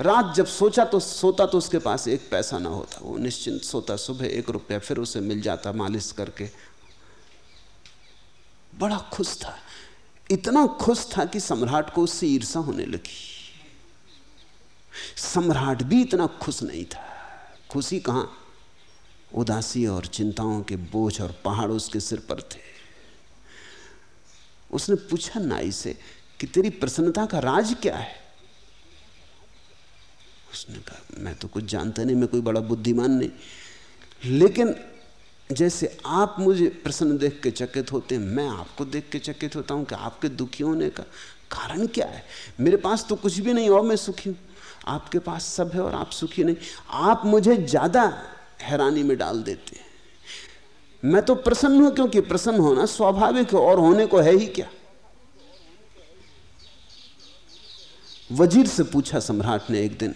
B: रात जब सोचा तो सोता तो उसके पास एक पैसा ना होता। वो निश्चिंत सोता सुबह एक रुपया, फिर उसे मिल जाता मालिश करके। बड़ा खुश था। इतना खुश था कि सम्राट को उससे ईर्षा होने लगी। सम्राट भी इतना खुश नहीं था। खुशी कहाँ? उदासी और चिंताओं के बोझ और पहाड़ उसके सिर पर थे। उसने पूछा नाई से कि तेरी प्रसन्नता का राज क्या है? उसने कहा, मैं तो कुछ जानता नहीं, मैं कोई बड़ा बुद्धिमान नहीं। लेकिन जैसे आप मुझे प्रसन्न देख के चकित होते हैं, मैं आपको देख के चकित होता हूँ कि आपके दुखी होने का कारण क्या है? मेरे पास तो कुछ भी नहीं और मैं सुखी हूँ। आपके पास सब है और आप सुखी नहीं। आप मुझे ज़्यादा हैरानी में डाल देते हैं। मैं तो प्रसन्न हूँ क्योंकि प्रसन्न होना स्वाभाविक है और होने को है ही क्या? वज़ीर से पूछा सम्राट ने एक दिन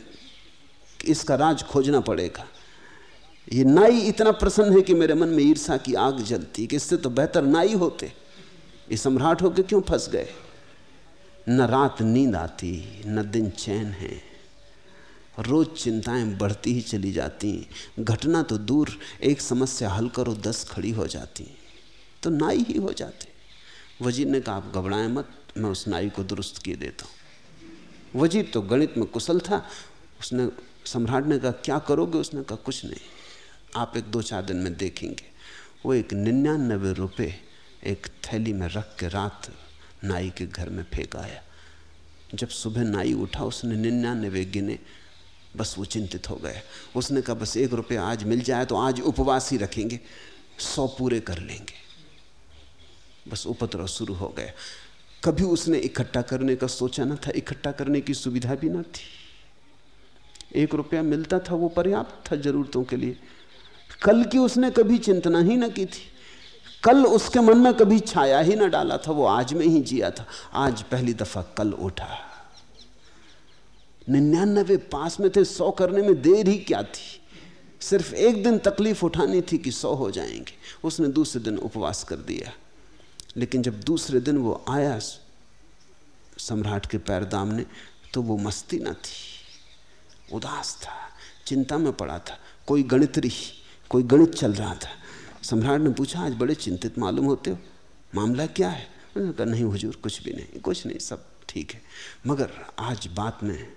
B: इसका राज खोजना पड़ेगा। ये नाई इतना प्रसन्न है कि मेरे मन में ईर्षा की आग जलती, कि इससे तो बेहतर नाई होते। ये सम्राट होके क्यों फंस गए? न रात नींद आती, न दिन चैन है। रोज चिंताएँ बढ़ती ही चली जाती। घटना तो दूर, एक समस्या हल करो, दस खड़ी हो जाती। तो नाई ही हो जाते। वज़ीर ने कहा, आप घबराएँ मत, मैं उस नाई को दुरुस्त किए देता हूँ। वज़ीर तो गणित में कुशल था, उसने सम्राट ने कहा, क्या करोगे? उसने कहा, कुछ नहीं। आप एक दो चार दिन में देखेंगे। वो एक निन्यानबे रुपये एक थैली में रख के रात नाई के घर में फेंक आया। जब सुबह नाई उठा, उसने निन्यानबे गिने, बस वो चिंतित हो गया। उसने कहा, बस एक रुपये आज मिल जाए तो आज उपवास ही रखेंगे, सौ पूरे कर लेंगे। बस उपद्रव शुरू हो गया। कभी उसने इकट्ठा करने का सोचा ना था, इकट्ठा करने की सुविधा भी ना थी। एक रुपया मिलता था वो पर्याप्त था जरूरतों के लिए। कल की उसने कभी चिंतना ही ना की थी। कल उसके मन में कभी छाया ही ना डाला था, वो आज में ही जिया था। आज पहली दफ़ा कल उठा। निन्यानवे पास में थे, सौ करने में देर ही क्या थी? सिर्फ़ एक दिन तकलीफ़ उठानी थी कि सौ हो जाएँगे। उसने दूसरे दिन उपवास कर दिया। लेकिन जब दूसरे दिन वो आया, सम्राट के पैर दामने तो वो मस्ती ना थी। उदास था, चिंता में पड़ा था। कोई गणितरी कोई गणित चल रहा था। सम्राट ने पूछा, आज बड़े चिंतित मालूम होते हो? मामला क्या है? उन्होंने कहा, नहीं हुजूर, कुछ भी नहीं, कुछ नहीं, सब ठीक है। मगर आज बात में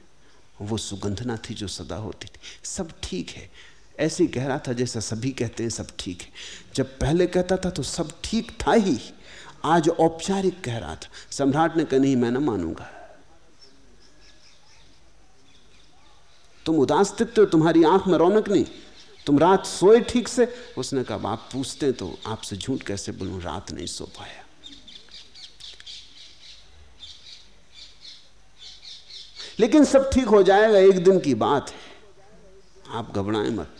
B: वो सुगंध ना थी जो सदा होती थी। सब ठीक है। ऐसे ही कह रहा था जैसा सभी कहते हैं, सब ठीक है। जब पहले कहता था तो सब ठीक था ही। आज औपचारिक कह रहा था। सम्राट ने कहा, नहीं, मैं ना मानूँगा। तुम उदास दिखते हो, तुम्हारी आँख में रौनक नहीं। तुम रात सोए ठीक से। उसने कहा आप पूछते तो आपसे झूठ कैसे बोलूँ? रात नहीं सो पाया। लेकिन सब ठीक हो जाएगा, एक दिन की बात है। आप घबराएँ मत।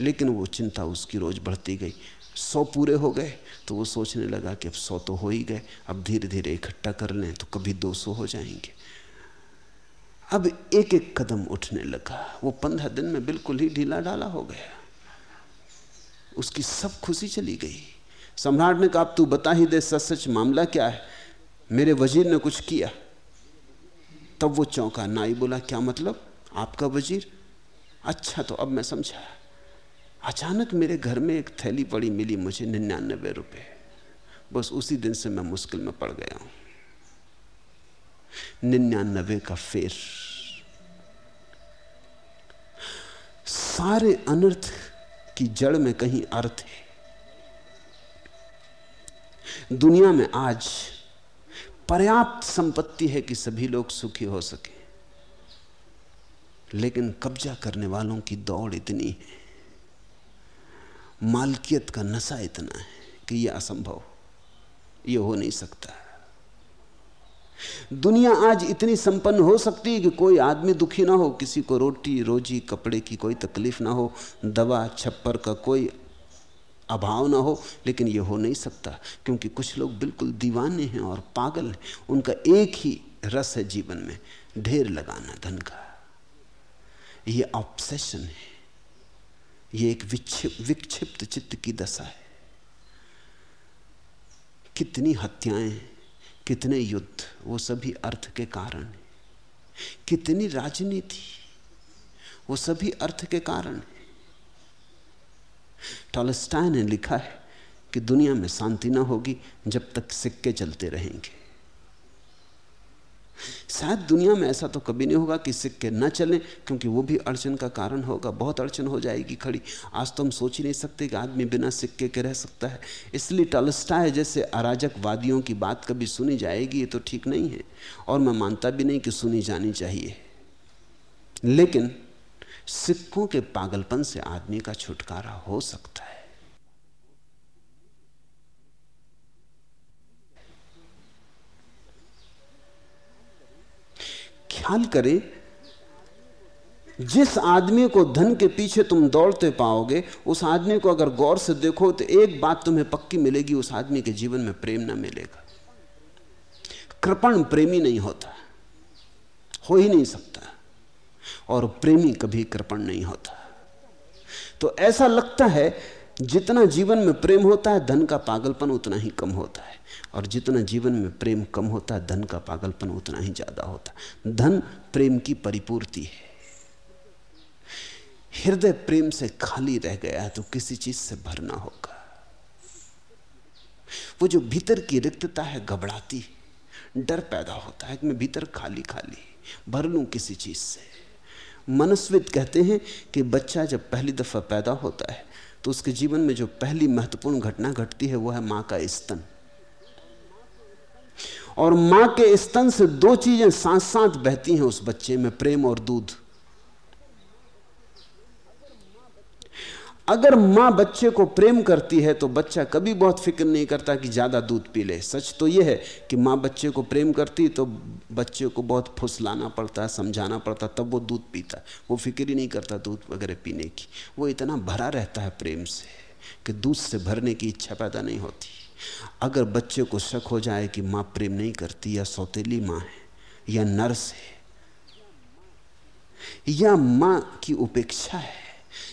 B: लेकिन वो चिंता उसकी रोज बढ़ती गई। सौ पूरे हो गए तो वो सोचने लगा कि अब सौ तो हो ही गए। अब धीरे धीरे इकट्ठा कर लें तो कभी दो सौ हो जाएँगे। अब एक एक कदम उठने लगा। वो पंद्रह दिन में बिल्कुल ही ढीला ढाला हो गया। उसकी सब खुशी चली गई। सम्राट ने कहा तू बता ही दे सच सच मामला क्या है? मेरे वज़ीर ने कुछ किया? तब वो चौंका, नाई बोला, क्या मतलब? आपका वज़ीर? अच्छा तो अब मैं समझा अचानक मेरे घर में एक थैली पड़ी, मिली मुझे निन्यानबे रुपए। बस उसी दिन से मैं मुश्किल में पड़ गया हूँ। निन्यानबे का फेर सारे अनर्थ की जड़ में कहीं अर्थ है। दुनिया में आज पर्याप्त संपत्ति है कि सभी लोग सुखी हो सके। लेकिन कब्जा करने वालों की दौड़ इतनी है। मालकियत का नशा इतना है कि यह असंभव, यह हो नहीं सकता। दुनिया आज इतनी संपन्न हो सकती है कि कोई आदमी दुखी ना हो, किसी को रोटी, रोजी, कपड़े की कोई तकलीफ़ ना हो, दवा, छप्पर का कोई अभाव ना हो, लेकिन ये हो नहीं सकता, क्योंकि कुछ लोग बिल्कुल दीवाने हैं और पागल हैं। उनका एक ही रस है जीवन में, ढेर लगाना, धन का। ये ऑब्सेशन है। ये एक विक्षिप्त चित्त की दशा है। कितनी हत्याएँ कितने युद्ध, वो सभी अर्थ के कारण है। कितनी राजनीति, वो सभी अर्थ के कारण है। टॉलस्टाइन ने लिखा है कि दुनिया में शांति ना होगी जब तक सिक्के चलते रहेंगे। शायद दुनिया में ऐसा तो कभी नहीं होगा कि सिक्के न चलें, क्योंकि वो भी अड़चन का कारण होगा, बहुत अड़चन हो जाएगी खड़ी। आज तो हम सोच ही नहीं सकते कि आदमी बिना सिक्के के रह सकता है। इसलिए टलस्टाय जैसे अराजकवादियों की बात कभी सुनी जाएगी, ये तो ठीक नहीं है। और मैं मानता भी नहीं कि सुनी जानी चाहिए। लेकिन सिक्कों के पागलपन से आदमी का छुटकारा हो सकता है। ख्याल करें, जिस आदमी को धन के पीछे तुम दौड़ते पाओगे, उस आदमी को अगर गौर से देखो तो एक बात तुम्हें पक्की मिलेगी, उस आदमी के जीवन में प्रेम ना मिलेगा। कृपण प्रेमी नहीं होता, हो ही नहीं सकता, और प्रेमी कभी कृपण नहीं होता। तो ऐसा लगता है, जितना जीवन में प्रेम होता है, धन का पागलपन उतना ही कम होता है। और जितना जीवन में प्रेम कम होता है, धन का पागलपन उतना ही ज़्यादा होता है। धन प्रेम की परिपूर्ति है। हृदय प्रेम से खाली रह गया है तो किसी चीज़ से भरना होगा। वो जो भीतर की रिक्तता है, घबराती डर पैदा होता है कि मैं भीतर खाली खाली भर लूँ किसी चीज़ से। मनस्वित कहते हैं कि बच्चा जब पहली दफ़ा पैदा होता है तो उसके जीवन में जो पहली महत्वपूर्ण घटना घटती है, वो है माँ का स्तन। और माँ के स्तन से दो चीज़ें साथ साथ बहती हैं उस बच्चे में, प्रेम और दूध। अगर माँ बच्चे को प्रेम करती है तो बच्चा कभी बहुत फ़िक्र नहीं करता कि ज़्यादा दूध पी ले। सच तो यह है कि माँ बच्चे को प्रेम करती तो बच्चे को बहुत फुसलाना पड़ता है समझाना पड़ता, तब वो दूध पीता। वो फ़िक्र ही नहीं करता दूध वगैरह पीने की। वो इतना भरा रहता है प्रेम से कि दूध से भरने की इच्छा पैदा नहीं होती। अगर बच्चे को शक हो जाए कि माँ प्रेम नहीं करती, या सौतेली माँ है, या नर्स है, या माँ की उपेक्षा है,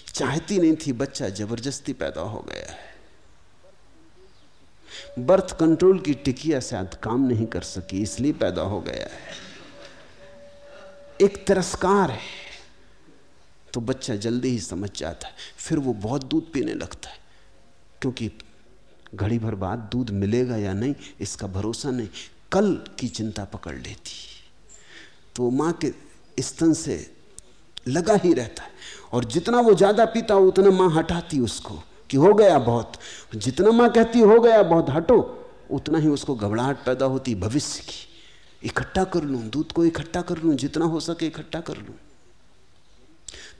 B: चाहती नहीं थी बच्चा ज़बरदस्ती पैदा हो गया है, बर्थ कंट्रोल की टिकिया शायद काम नहीं कर सकी, इसलिए पैदा हो गया है। एक तिरस्कार है तो बच्चा जल्दी ही समझ जाता है, फिर वो बहुत दूध पीने लगता है, क्योंकि घड़ी भर बाद दूध मिलेगा या नहीं, इसका भरोसा नहीं। कल की चिंता पकड़ लेती। तो माँ के स्तन से लगा ही रहता है। और जितना वो ज़्यादा पीता, उतना माँ हटाती उसको कि हो गया बहुत। जितना माँ कहती, हो गया बहुत, हटो। उतना ही उसको घबराहट पैदा होती भविष्य की। इकट्ठा कर लूँ, दूध को इकट्ठा कर लूँ, जितना हो सके इकट्ठा कर लूँ।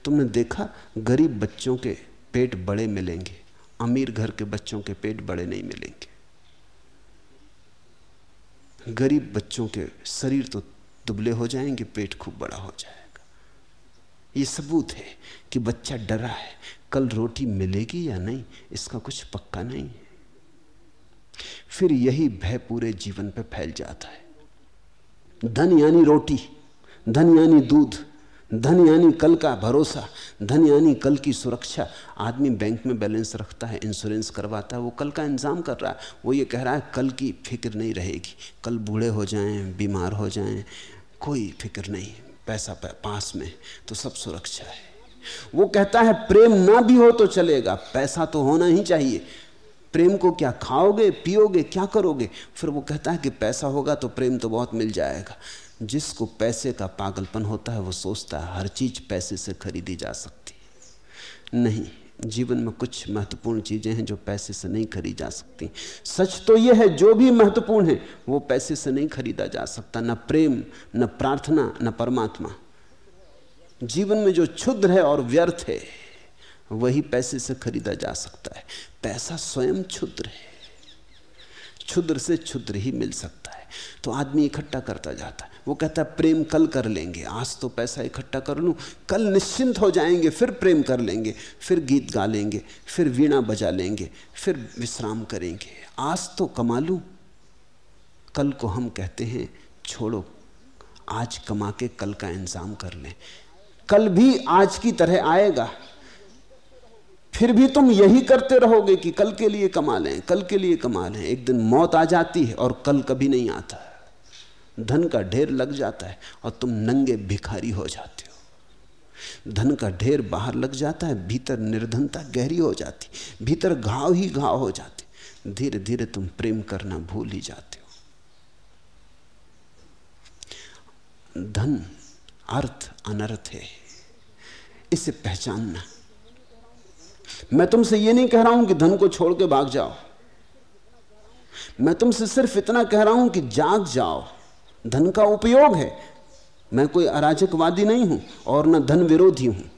B: तुमने देखा, गरीब बच्चों के पेट बड़े मिलेंगे। अमीर घर के बच्चों के पेट बड़े नहीं मिलेंगे। गरीब बच्चों के शरीर तो दुबले हो जाएँगे, पेट खूब बड़ा हो जाएगा। ये सबूत है कि बच्चा डरा है, कल रोटी मिलेगी या नहीं, इसका कुछ पक्का नहीं है। फिर यही भय पूरे जीवन पे फैल जाता है। धन यानी रोटी, धन यानी दूध धन यानी कल का भरोसा, धन यानी कल की सुरक्षा। आदमी बैंक में बैलेंस रखता है इंश्योरेंस करवाता है, वो कल का इंतज़ाम कर रहा है। वो ये कह रहा है, कल की फ़िक्र नहीं रहेगी। कल बूढ़े हो जाएँ, बीमार हो जाएँ, कोई फ़िक्र नहीं, पैसा पास में तो सब सुरक्षा है। वो कहता है, प्रेम ना भी हो तो चलेगा, पैसा तो होना ही चाहिए। प्रेम को क्या खाओगे, पियोगे, क्या करोगे? फिर वो कहता है कि पैसा होगा तो प्रेम तो बहुत मिल जाएगा। जिसको पैसे का पागलपन होता है, वो सोचता है, हर चीज़ पैसे से खरीदी जा सकती नहीं, जीवन में कुछ महत्वपूर्ण चीज़ें हैं जो पैसे से नहीं खरीदी जा सकती। सच तो यह है, जो भी महत्वपूर्ण है, वो पैसे से नहीं खरीदा जा सकता। न प्रेम, न प्रार्थना, न परमात्मा। जीवन में जो क्षुद्र है और व्यर्थ है, वही पैसे से खरीदा जा सकता है। पैसा स्वयं क्षुद्र है। क्षुद्र से क्षुद्र ही मिल सकता है। तो आदमी इकट्ठा करता जाता है। वो कहता है, प्रेम कल कर लेंगे, आज तो पैसा इकट्ठा कर लूँ, कल निश्चिंत हो जाएँगे, फिर प्रेम कर लेंगे, फिर गीत गा लेंगे, फिर वीणा बजा लेंगे, फिर विश्राम करेंगे। आज तो कमा लूँ। कल को हम कहते हैं, छोड़ो, आज कमा के कल का इंतज़ाम कर लें। कल भी आज की तरह आएगा। फिर भी तुम यही करते रहोगे कि कल के लिए कमा लें, कल के लिए कमा लें। एक दिन मौत आ जाती है और कल कभी नहीं आता। धन का ढेर लग जाता है और तुम नंगे भिखारी हो जाते हो। धन का ढेर बाहर लग जाता है, भीतर निर्धनता गहरी हो जाती, भीतर घाव ही घाव हो जाते। धीरे धीरे तुम प्रेम करना भूल ही जाते हो। धन अर्थ अनर्थ है, इसे पहचानना। मैं तुमसे यह नहीं कह रहा हूँ कि धन को छोड़ के भाग जाओ। मैं तुमसे सिर्फ़ इतना कह रहा हूँ कि जाग जाओ। धन का उपयोग है। मैं कोई अराजकवादी नहीं हूँ और न धन विरोधी हूँ।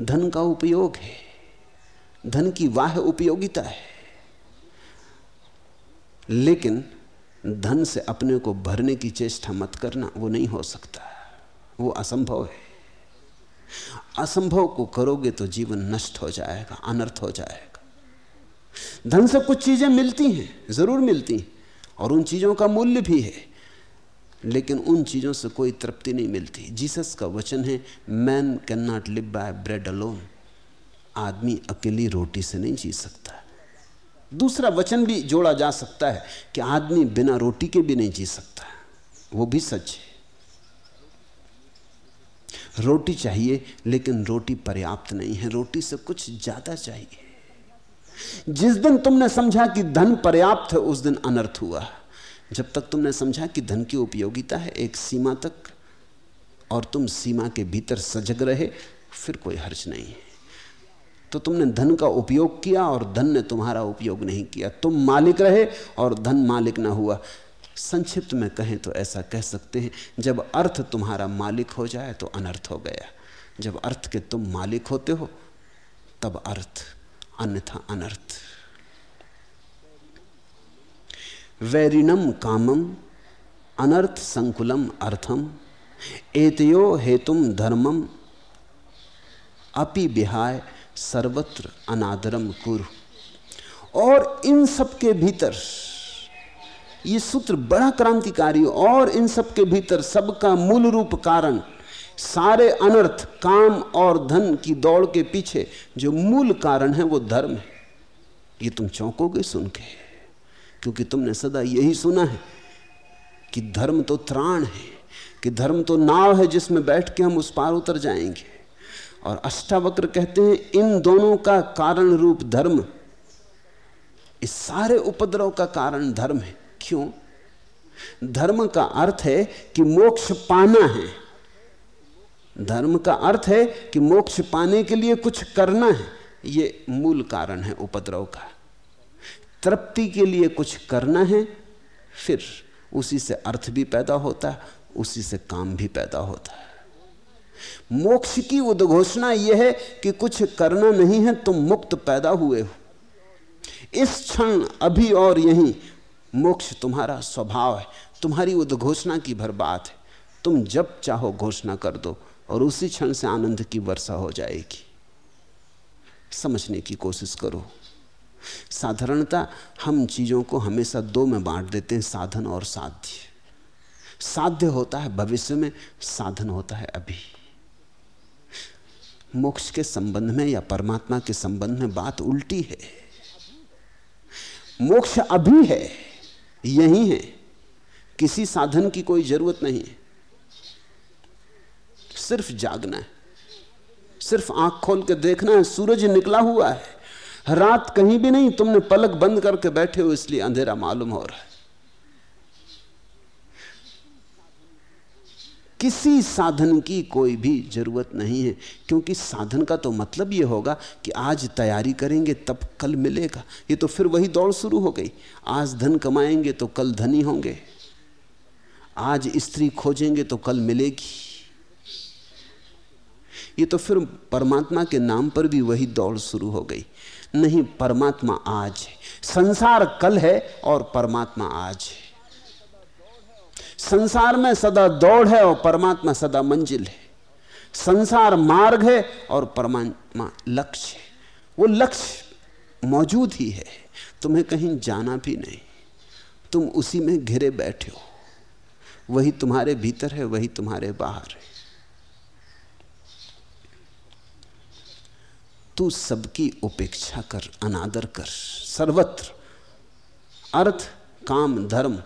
B: धन का उपयोग है। धन की वाह उपयोगिता है। लेकिन धन से अपने को भरने की चेष्टा मत करना, वो नहीं हो सकता। वो असंभव है। असंभव को करोगे तो जीवन नष्ट हो जाएगा, अनर्थ हो जाएगा। धन से कुछ चीज़ें मिलती हैं, ज़रूर मिलती हैं। और उन चीज़ों का मूल्य भी है। लेकिन उन चीज़ों से कोई तृप्ति नहीं मिलती। जीसस का वचन है man can not live by bread alone आदमी अकेली रोटी से नहीं जी सकता। दूसरा वचन भी जोड़ा जा सकता है कि आदमी बिना रोटी के भी नहीं जी सकता। वो भी सच है। रोटी चाहिए, लेकिन रोटी पर्याप्त नहीं है। रोटी से कुछ ज़्यादा चाहिए। जिस दिन तुमने समझा कि धन पर्याप्त है, उस दिन अनर्थ हुआ। जब तक तुमने समझा कि धन की उपयोगिता है, एक सीमा तक, और तुम सीमा के भीतर सजग रहे, फिर कोई हर्ज नहीं है। तो तुमने धन का उपयोग किया, और धन ने तुम्हारा उपयोग नहीं किया। तुम मालिक रहे, और धन मालिक ना हुआ। संक्षिप्त में कहें तो ऐसा कह सकते हैं, जब अर्थ तुम्हारा मालिक हो जाए तो अनर्थ हो गया। जब अर्थ के तुम मालिक होते हो, तब अर्थ अन्यथा अनर्थ। वैरिणम कामम अनर्थ संकुलम अर्थम, एतयो हेतुम धर्मम अपि बिहाय सर्वत्र अनादरम कुरु। और इन सब के भीतर, ये सूत्र बड़ा क्रांतिकारी, और इन सब के भीतर सबका मूल रूप कारण सारे अनर्थ, काम और धन की दौड़ के पीछे जो मूल कारण है, वो धर्म है। ये तुम चौंकोगे सुन के, क्योंकि तुमने सदा यही सुना है कि धर्म तो त्राण है, कि धर्म तो नाव है जिसमें बैठ के हम उस पार उतर जाएँगे। और अष्टावक्र कहते हैं, इन दोनों का कारण रूप धर्म। इस सारे उपद्रव का कारण धर्म है। क्यों? धर्म का अर्थ है कि मोक्ष पाना है। धर्म का अर्थ है कि मोक्ष पाने के लिए कुछ करना है। ये मूल कारण है उपद्रव का। तृप्ति के लिए कुछ करना है, फिर उसी से अर्थ भी पैदा होता है उसी से काम भी पैदा होता। है मोक्ष की उद्घोषणा यह है कि कुछ करना नहीं है तुम मुक्त पैदा हुए हो। इस क्षण अभी और यहीं मोक्ष तुम्हारा स्वभाव है, तुम्हारी उद्घोषणा की भर बात है। तुम जब चाहो घोषणा कर दो और उसी क्षण से आनंद की वर्षा हो जाएगी। समझने की कोशिश करो। साधारणता हम चीज़ों को हमेशा दो में बांट देते हैं, साधन और साध्य। साध्य होता है भविष्य में, साधन होता है अभी। मोक्ष के संबंध में या परमात्मा के संबंध में बात उल्टी है। मोक्ष अभी है, यही है। किसी साधन की कोई ज़रूरत नहीं है। सिर्फ़ जागना है। सिर्फ़ आँख खोल के देखना है, सूरज निकला हुआ है। रात कहीं भी नहीं, तुमने पलक बंद करके बैठे हो, इसलिए अंधेरा मालूम हो रहा है। किसी साधन की कोई भी ज़रूरत नहीं है, क्योंकि साधन का तो मतलब यह होगा कि आज तैयारी करेंगे, तब कल मिलेगा। ये तो फिर वही दौड़ शुरू हो गई। आज धन कमाएँगे तो कल धनी होंगे। आज स्त्री खोजेंगे तो कल मिलेगी। ये तो फिर परमात्मा के नाम पर भी वही दौड़ शुरू हो गई। नहीं, परमात्मा आज है। संसार कल है और परमात्मा आज है। संसार में सदा दौड़ है और परमात्मा सदा मंजिल है। संसार मार्ग है और परमात्मा लक्ष्य है। वो लक्ष्य मौजूद ही है। तुम्हें कहीं जाना भी नहीं। तुम उसी में घिरे बैठे हो। वही तुम्हारे भीतर है, वही तुम्हारे बाहर है। तू सबकी उपेक्षा कर, अनादर कर। सर्वत्र, अर्थ, काम, धर्म,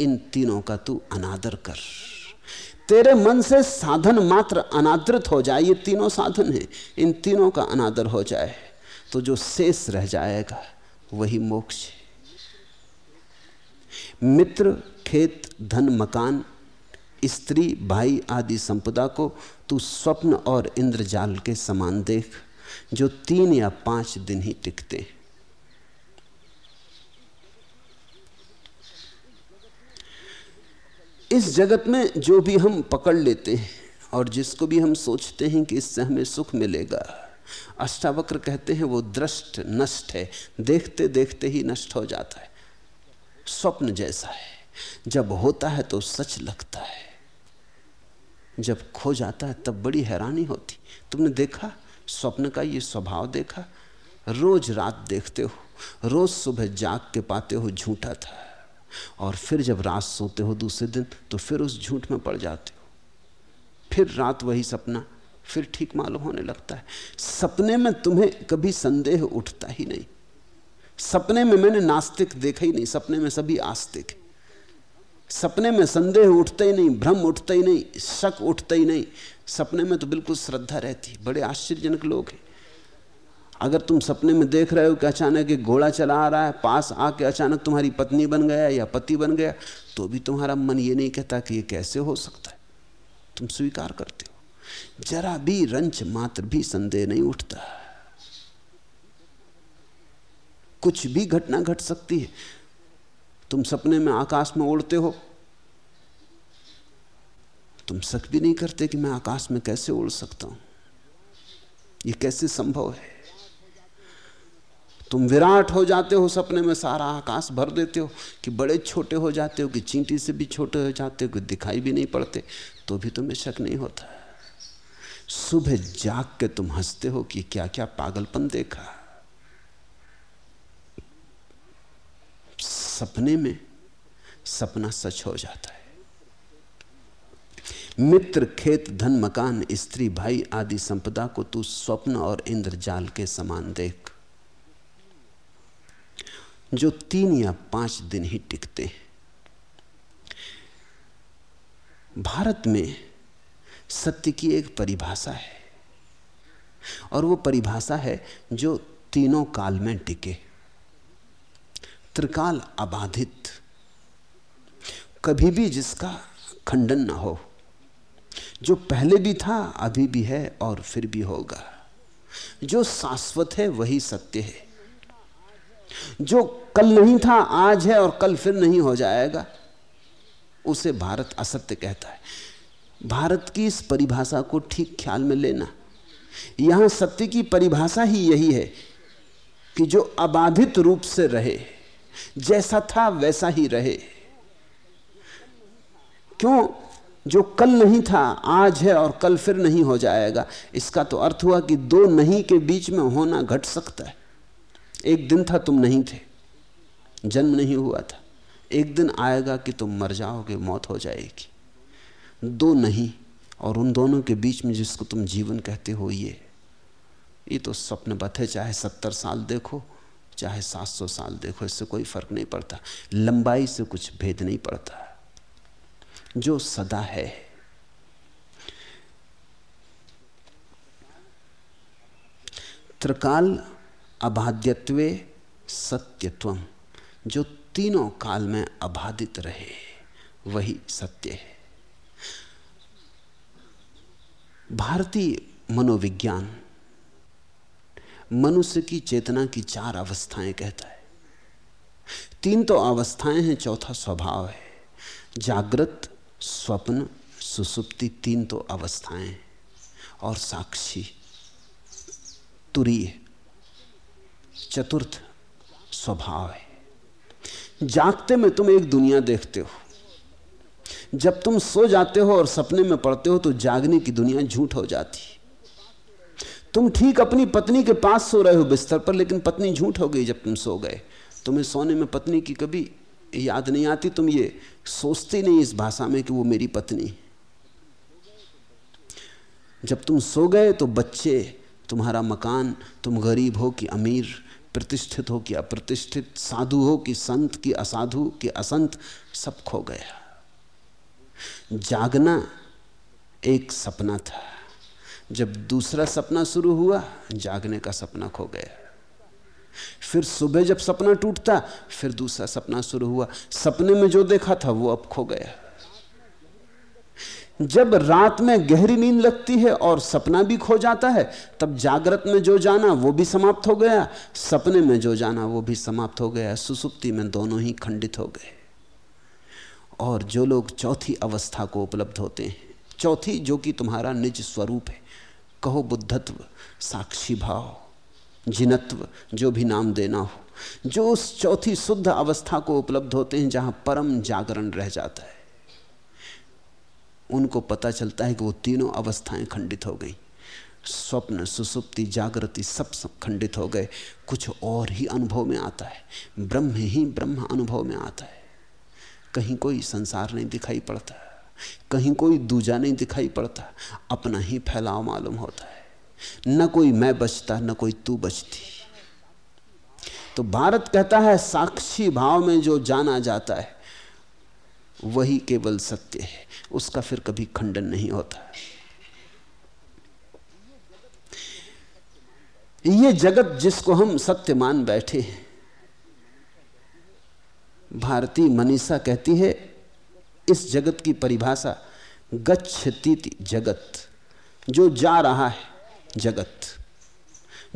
B: इन तीनों का तू अनादर कर। तेरे मन से साधन मात्र अनादृत हो जाए, ये तीनों साधन हैं, इन तीनों का अनादर हो जाए तो जो शेष रह जाएगा, वही मोक्ष मित्र, खेत, धन, मकान, स्त्री, भाई आदि संपदा को तू स्वप्न और इंद्रजाल के समान देख। जो तीन या पाँच दिन ही टिकते हैं। इस जगत में जो भी हम पकड़ लेते हैं और जिसको भी हम सोचते हैं कि इससे हमें सुख मिलेगा, अष्टावक्र कहते हैं वो दृष्ट नष्ट है। देखते देखते ही नष्ट हो जाता है। स्वप्न जैसा है। जब होता है तो सच लगता है। जब खो जाता है तब बड़ी हैरानी होती। तुमने देखा? स्वप्न का ये स्वभाव देखा, रोज रात देखते हो, रोज सुबह जाग के पाते हो झूठा था। और फिर जब रात सोते हो दूसरे दिन तो फिर उस झूठ में पड़ जाते हो। फिर रात वही सपना, फिर ठीक मालूम होने लगता है। सपने में तुम्हें कभी संदेह उठता ही नहीं। सपने में मैंने नास्तिक देखा ही नहीं, सपने में सभी आस्तिक सपने में संदेह उठता ही नहीं, भ्रम उठता ही नहीं, शक उठता ही नहीं। सपने में तो बिल्कुल श्रद्धा रहती बड़े आश्चर्यजनक लोग हैं। अगर तुम सपने में देख रहे हो कि अचानक एक घोड़ा चला आ रहा है, पास आके अचानक तुम्हारी पत्नी बन गया या पति बन गया तो भी तुम्हारा मन ये नहीं कहता कि ये कैसे हो सकता है। तुम स्वीकार करते हो। जरा भी रंच मात्र भी संदेह नहीं उठता। कुछ भी घटना घट सकती है। तुम सपने में आकाश में उड़ते हो तुम शक भी नहीं करते कि मैं आकाश में कैसे उड़ सकता हूँ? ये कैसे संभव है? तुम विराट हो जाते हो सपने में, सारा आकाश भर देते हो कि बड़े छोटे हो जाते हो, कि चींटी से भी छोटे हो जाते हो, कि दिखाई भी नहीं पड़ते तो भी तुम्हें शक नहीं होता। सुबह जाग के तुम हँसते हो कि क्या क्या पागलपन देखा। सपने में सपना सच हो जाता है। मित्र, खेत, धन, मकान, स्त्री, भाई आदि संपदा को तू स्वप्न और इंद्रजाल के समान देख। जो तीन या पाँच दिन ही टिकते हैं। भारत में सत्य की एक परिभाषा है और वो परिभाषा है जो तीनों काल में टिके। त्रिकाल अबाधित, कभी भी जिसका खंडन ना हो। जो पहले भी था, अभी भी है और फिर भी होगा। जो शाश्वत है, वही सत्य है। जो कल नहीं था, आज है और कल फिर नहीं हो जाएगा, उसे भारत असत्य कहता है। भारत की इस परिभाषा को ठीक ख्याल में लेना। यहाँ सत्य की परिभाषा ही यही है कि जो अबाधित रूप से रहे, जैसा था वैसा ही रहे। क्यों? जो कल नहीं था, आज है और कल फिर नहीं हो जाएगा। इसका तो अर्थ हुआ कि दो नहीं के बीच में होना घट सकता है। एक दिन था तुम नहीं थे, जन्म नहीं हुआ था। एक दिन आएगा कि तुम मर जाओगे, मौत हो जाएगी। दो नहीं और उन दोनों के बीच में जिसको तुम जीवन कहते हो, ये। ये तो स्वप्न है, चाहे सत्तर साल देखो, चाहे सात सौ साल देखो, इससे कोई फ़र्क नहीं पड़ता। लंबाई से कुछ भेद नहीं पड़ता। जो सदा है। त्रिकाल अबाध्यत्वे सत्यत्वम जो तीनों काल में अबाधित रहे, वही सत्य है। भारतीय मनोविज्ञान मनुष्य की चेतना की चार अवस्थाएँ कहता है। तीन तो अवस्थाएँ हैं, चौथा स्वभाव है। जागृत स्वप्न, सुसुप्ति तीन तो अवस्थाएँ और साक्षी। तुरीय, चतुर्थ स्वभाव है। जागते में तुम एक दुनिया देखते हो। जब तुम सो जाते हो और सपने में पड़ते हो तो जागने की दुनिया झूठ हो जाती। तुम ठीक अपनी पत्नी के पास सो रहे हो बिस्तर पर, लेकिन पत्नी झूठ हो गई जब तुम सो गए। तुम्हें सोने में पत्नी की कभी याद नहीं आती, तुम ये सोचते नहीं इस भाषा में कि वो मेरी पत्नी। जब तुम सो गए तो बच्चे, तुम्हारा मकान, तुम गरीब हो कि अमीर, प्रतिष्ठित हो कि अप्रतिष्ठित, साधु हो कि संत कि असाधु कि असंत, सब खो गया जागना एक सपना था। जब दूसरा सपना शुरू हुआ, जागने का सपना खो गया। फिर सुबह जब सपना टूटता, फिर दूसरा सपना शुरू हुआ। सपने में जो देखा था, वो अब खो गया। जब रात में गहरी नींद लगती है और सपना भी खो जाता है, तब जागृत में जो जाना, वो भी समाप्त हो गया। सपने में जो जाना, वो भी समाप्त हो गया। सुसुप्ति में दोनों ही खंडित हो गए। और जो लोग चौथी अवस्था को उपलब्ध होते हैं, चौथी जो कि तुम्हारा निज स्वरूप है, कहो बुद्धत्व, साक्षी भाव। जिनत्व, जो भी नाम देना हो, जो उस चौथी शुद्ध अवस्था को उपलब्ध होते हैं जहाँ परम जागरण रह जाता है, उनको पता चलता है कि वो तीनों अवस्थाएँ खंडित हो गई। स्वप्न, सुसुप्ति, जागृति सब सब खंडित हो गए। कुछ और ही अनुभव में आता है। ब्रह्म ही ब्रह्म अनुभव में आता है। कहीं कोई संसार नहीं दिखाई पड़ता। कहीं कोई दूजा नहीं दिखाई पड़ता। अपना ही फैलाव मालूम होता है। न कोई मैं बचता, न कोई तू बचती। तो भारत कहता है, साक्षी भाव में जो जाना जाता है, वही केवल सत्य है। उसका फिर कभी खंडन नहीं होता। ये जगत जिसको हम सत्य मान बैठे हैं, भारतीय मनीषा कहती है, इस जगत की परिभाषा गच्छती जगत, जो जा रहा है। जगत।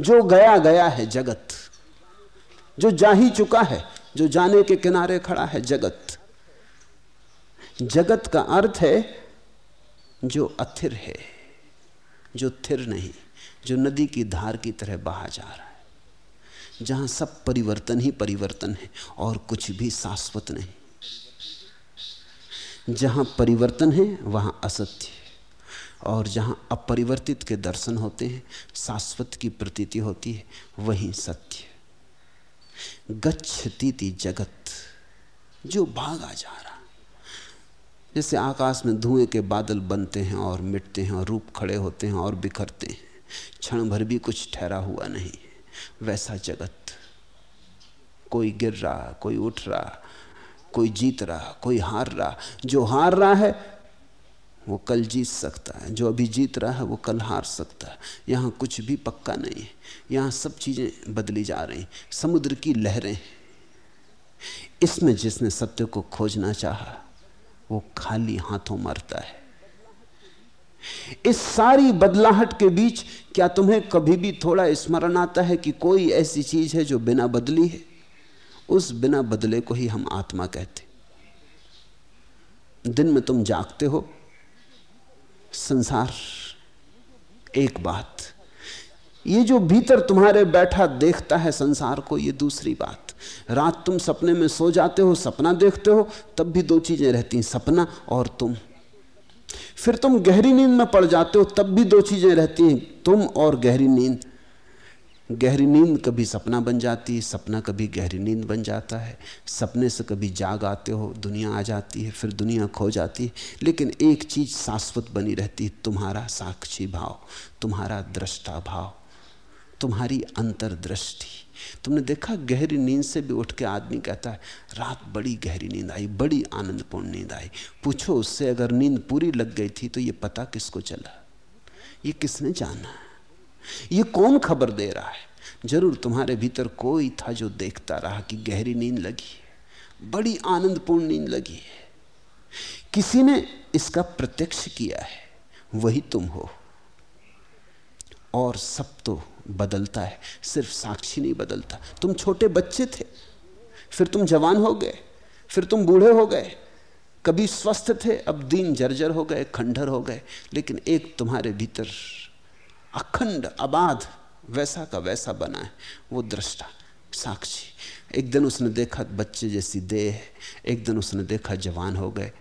B: जो गया गया है जगत। जो जा ही चुका है, जो जाने के किनारे खड़ा है जगत। जगत का अर्थ है जो अथिर है, जो थिर नहीं, जो नदी की धार की तरह बहा जा रहा है, जहाँ सब परिवर्तन ही परिवर्तन है और कुछ भी शाश्वत नहीं। जहाँ परिवर्तन है, वहाँ असत्य और जहाँ अपरिवर्तित के दर्शन होते हैं, शाश्वत की प्रतीति होती है, वही सत्य। गच्छती जगत, जो भागा जा रहा। जैसे आकाश में धुएँ के बादल बनते हैं और मिटते हैं और रूप खड़े होते हैं और बिखरते हैं, क्षण भर भी कुछ ठहरा हुआ नहीं वैसा जगत, कोई गिर रहा, कोई उठ रहा, कोई जीत रहा, कोई हार रहा। जो हार रहा है वो कल जीत सकता है। जो अभी जीत रहा है, वो कल हार सकता है। यहाँ कुछ भी पक्का नहीं है। यहाँ सब चीज़ें बदली जा रही समुद्र की लहरें इसमें जिसने सत्य को खोजना चाहा, वो खाली हाथों मरता है। इस सारी बदलाहट के बीच क्या तुम्हें कभी भी थोड़ा स्मरण आता है कि कोई ऐसी चीज़ है जो बिना बदली है? उस बिना बदले को ही हम आत्मा कहते दिन में तुम जागते हो संसार, एक बात। ये जो भीतर तुम्हारे बैठा देखता है संसार को, ये दूसरी बात। रात तुम सपने में सो जाते हो, सपना देखते हो, तब भी दो चीज़ें रहती हैं, सपना और तुम। फिर तुम गहरी नींद में पड़ जाते हो, तब भी दो चीज़ें रहती हैं, तुम और गहरी नींद। गहरी नींद कभी सपना बन जाती है, सपना कभी गहरी नींद बन जाता है। सपने से कभी जाग आते हो, दुनिया आ जाती है, फिर दुनिया खो जाती है। लेकिन एक चीज़ शाश्वत बनी रहती है, तुम्हारा साक्षी भाव, तुम्हारा दृष्टा भाव, तुम्हारी अंतर्दृष्टि। तुमने देखा, गहरी नींद से भी उठ के आदमी कहता है, रात बड़ी गहरी नींद आई, बड़ी आनंदपूर्ण नींद आई। पूछो, उससे अगर नींद पूरी लग गई थी तो ये पता किसको चला? ये किसने जाना ये कौन खबर दे रहा है? ज़रूर तुम्हारे भीतर कोई था जो देखता रहा कि गहरी नींद लगी बड़ी आनंदपूर्ण नींद लगी है। किसी ने इसका प्रत्यक्ष किया है, वही तुम हो। और सब तो बदलता है, सिर्फ़ साक्षी नहीं बदलता। तुम छोटे बच्चे थे, फिर तुम जवान हो गए, फिर तुम बूढ़े हो गए। कभी स्वस्थ थे, अब दीन जर्जर हो गए खंडर हो गए, लेकिन एक तुम्हारे भीतर अखंड, अबाध, वैसा का वैसा बना है। वो दृष्टा, साक्षी। एक दिन उसने देखा बच्चे जैसी देह एक दिन उसने देखा जवान हो गए।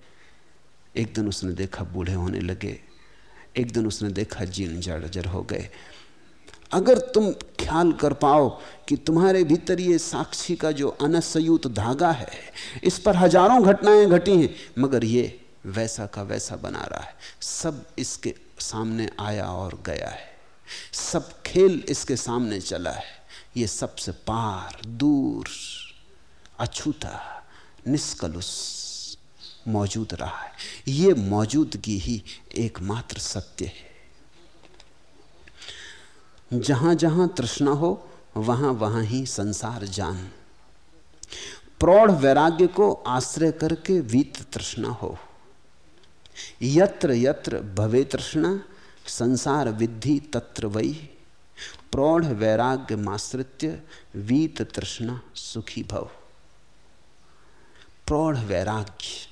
B: एक दिन उसने देखा बूढ़े होने लगे। एक दिन उसने देखा जीर्ण जर्जर हो गए। अगर तुम ख्याल कर पाओ कि तुम्हारे भीतर ये साक्षी का जो अनसयुत धागा है, इस पर हज़ारों घटनाएँ घटी हैं, मगर ये वैसा का वैसा बना रहा है। सब इसके सामने आया और गया है। सब खेल इसके सामने चला है। ये सबसे पार, दूर, अछूता, निष्कलुष मौजूद रहा है। ये मौजूदगी ही एकमात्र सत्य है। जहाँ जहाँ तृष्णा हो, वहाँ वहाँ ही संसार जान। प्रौढ़ वैराग्य को आश्रय करके वीत तृष्णा हो। यत्र यत्र भवे तृष्णा संसार विद्धि तत्र वही प्रौढ़ वैराग्य माश्रित्य वीत तृष्णा सुखी भव। प्रौढ़ वैराग्य।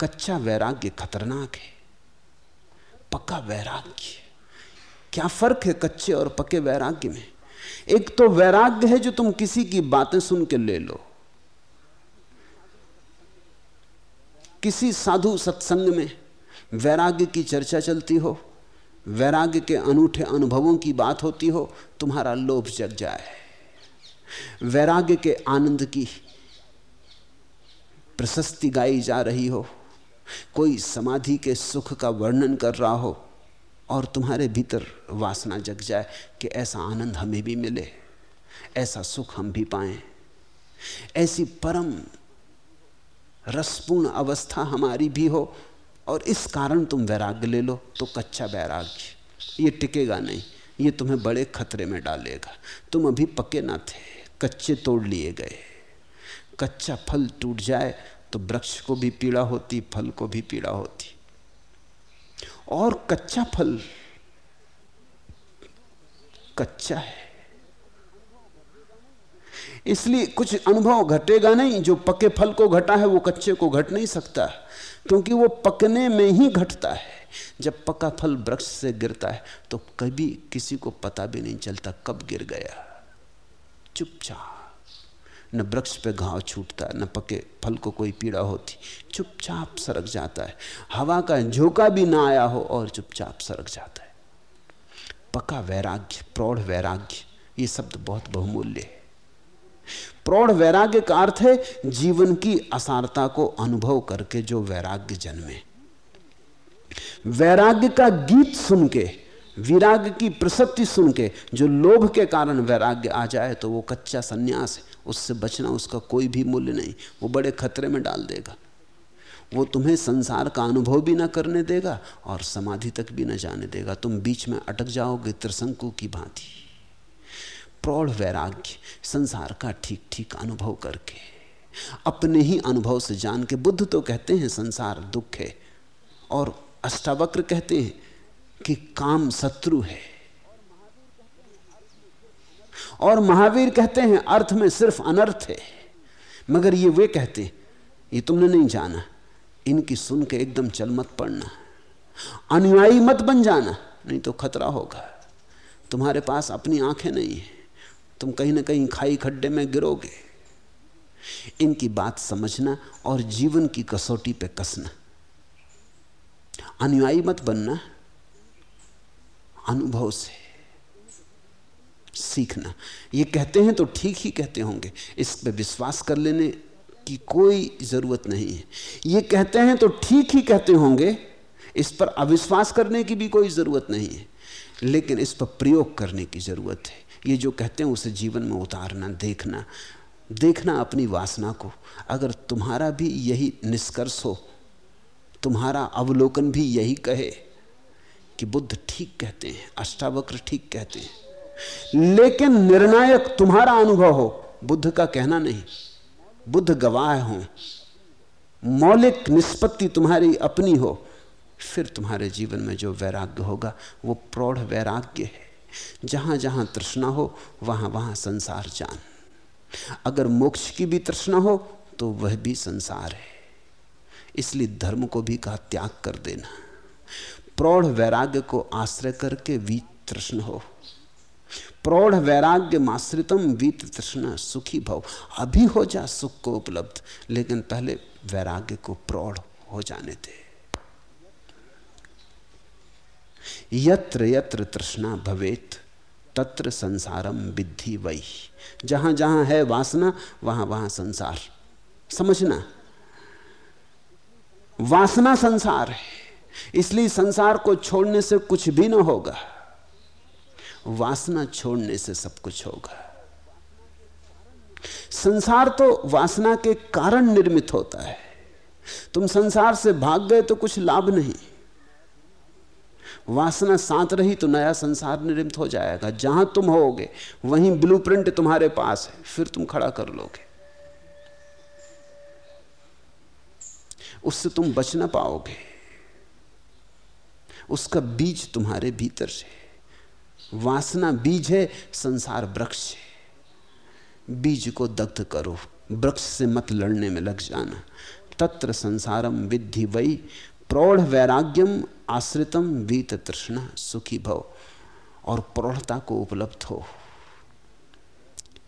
B: कच्चा वैराग्य खतरनाक है। पक्का वैराग्य। क्या फ़र्क है कच्चे और पक्के वैराग्य में? एक तो वैराग्य है जो तुम किसी की बातें सुन के ले लो। किसी साधु सत्संग में वैराग्य की चर्चा चलती हो, वैराग्य के अनूठे अनुभवों की बात होती हो, तुम्हारा लोभ जग जाए। वैराग्य के आनंद की प्रशस्ति गाई जा रही हो, कोई समाधि के सुख का वर्णन कर रहा हो, और तुम्हारे भीतर वासना जग जाए कि ऐसा आनंद हमें भी मिले, ऐसा सुख हम भी पाएँ। ऐसी परम रसपूर्ण अवस्था हमारी भी हो और इस कारण तुम वैराग्य ले लो तो कच्चा वैराग्य। ये टिकेगा नहीं, ये तुम्हें बड़े खतरे में डालेगा। तुम अभी पक्के ना थे, कच्चे तोड़ लिए गए। कच्चा फल टूट जाए तो वृक्ष को भी पीड़ा होती, फल को भी पीड़ा होती। और कच्चा फल कच्चा है। इसलिए कुछ अनुभव घटेगा नहीं, जो पके फल को घटा है, वो कच्चे को घट नहीं सकता। क्योंकि वो पकने में ही घटता है। जब पका फल वृक्ष से गिरता है तो कभी किसी को पता भी नहीं चलता कब गिर गया। चुपचाप। न वृक्ष पे घाव छूटता, न पके फल को कोई पीड़ा होती। चुपचाप सरक जाता है। हवा का झोंका भी ना आया हो और चुपचाप सरक जाता है। पका वैराग्य, प्रौढ़ वैराग्य, ये शब्द बहुत बहुमूल्य है। प्रौढ़ वैराग्य का अर्थ है जीवन की असारता को अनुभव करके जो वैराग्य जन्मे। वैराग्य का गीत सुन के, विराग की प्रसक्ति सुन के, जो लोभ के कारण वैराग्य आ जाए तो वो कच्चा सन्यास है। उससे बचना उसका कोई भी मूल्य नहीं। वो बड़े खतरे में डाल देगा। वो तुम्हें संसार का अनुभव भी ना करने देगा और समाधि तक भी ना जाने देगा। तुम बीच में अटक जाओगे त्रिशंकु की भांति। प्रौढ़ वैराग्य संसार का ठीक ठीक अनुभव करके, अपने ही अनुभव से जान के बुद्ध तो कहते हैं संसार दुख है और अष्टावक्र कहते हैं कि काम शत्रु है। और महावीर कहते हैं अर्थ में सिर्फ़ अनर्थ है, मगर ये वे कहते ये तुमने नहीं जाना, इनकी सुन के एकदम चल मत पड़ना, अनुयायी मत बन जाना, नहीं तो खतरा होगा, तुम्हारे पास अपनी आँखें नहीं है। तुम कहीं ना कहीं खाई खड्डे में गिरोगे। इनकी बात समझना और जीवन की कसौटी पे कसना। अनुयायी मत बनना, अनुभव से सीखना। ये कहते हैं तो ठीक ही कहते होंगे, इस पे विश्वास कर लेने की कोई ज़रूरत नहीं है। ये कहते हैं तो ठीक ही कहते होंगे, इस पर अविश्वास करने की भी कोई ज़रूरत नहीं है, लेकिन इस पर प्रयोग करने की ज़रूरत है। ये जो कहते हैं, उसे जीवन में उतारना, देखना। देखना अपनी वासना को। अगर तुम्हारा भी यही निष्कर्ष हो, तुम्हारा अवलोकन भी यही कहे कि बुद्ध ठीक कहते हैं, अष्टावक्र ठीक कहते हैं, लेकिन निर्णायक तुम्हारा अनुभव हो, बुद्ध का कहना नहीं। बुद्ध गवाह हो, मौलिक निष्पत्ति तुम्हारी अपनी हो, फिर तुम्हारे जीवन में जो वैराग्य होगा, वो प्रौढ़ वैराग्य है। जहाँ जहाँ तृष्णा हो, वहाँ वहाँ संसार जान। अगर मोक्ष की भी तृष्णा हो तो वह भी संसार है। इसलिए धर्म को भी कहा त्याग कर देना। प्रौढ़ वैराग्य को आश्रय करके वीत तृष्ण हो। प्रौढ़ वैराग्य माश्रितम वीत तृष्ण सुखी भव। अभी हो जा, सुख को उपलब्ध। लेकिन पहले वैराग्य को प्रौढ़ हो जाने दे। यत्र यत्र तृष्णा भवेत, तत्र संसारम विद्धि वही जहाँ जहाँ है वासना, वहाँ वहाँ संसार। समझना? वासना संसार है। इसलिए संसार को छोड़ने से कुछ भी ना होगा। वासना छोड़ने से सब कुछ होगा। संसार तो वासना के कारण निर्मित होता है। तुम संसार से भाग गए तो कुछ लाभ नहीं। वासना साथ रही तो नया संसार निर्मित हो जाएगा। जहाँ तुम होगे, वहीं ब्लूप्रिंट तुम्हारे पास है। फिर तुम खड़ा कर लोगे। उससे तुम बच ना पाओगे। उसका बीज तुम्हारे भीतर से वासना बीज है, संसार वृक्ष है। बीज को दग्ध करो। वृक्ष से मत लड़ने में लग जाना। तत्र संसारम विद्धि वही प्रौढ़ वैराग्यम आश्रितम वीत तृष्णा सुखी भव और प्रौढ़ता को उपलब्ध हो।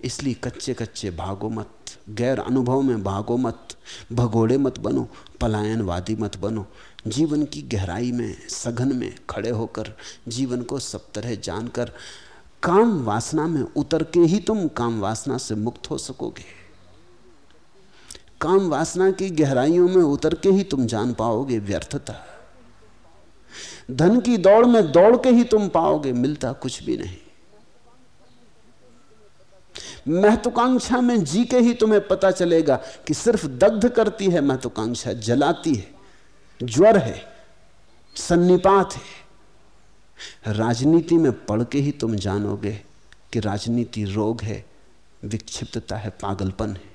B: इसलिए कच्चे कच्चे भागो मत, गैर अनुभव में भागो मत, भगोड़े मत बनो, पलायनवादी मत बनो। जीवन की गहराई में, सघन में खड़े होकर जीवन को सब तरह जानकर काम वासना में उतर के ही तुम काम वासना से मुक्त हो सकोगे। काम वासना की गहराइयों में उतर के ही तुम जान पाओगे व्यर्थता। धन की दौड़ में दौड़ के ही तुम पाओगे, मिलता कुछ भी नहीं। महत्वाकांक्षा में जी के ही तुम्हें पता चलेगा कि सिर्फ़ दग्ध करती है, महत्वाकांक्षा जलाती है। ज्वर है, सन्निपात है। राजनीति में पढ़ के ही तुम जानोगे कि राजनीति रोग है, विक्षिप्तता है, पागलपन है।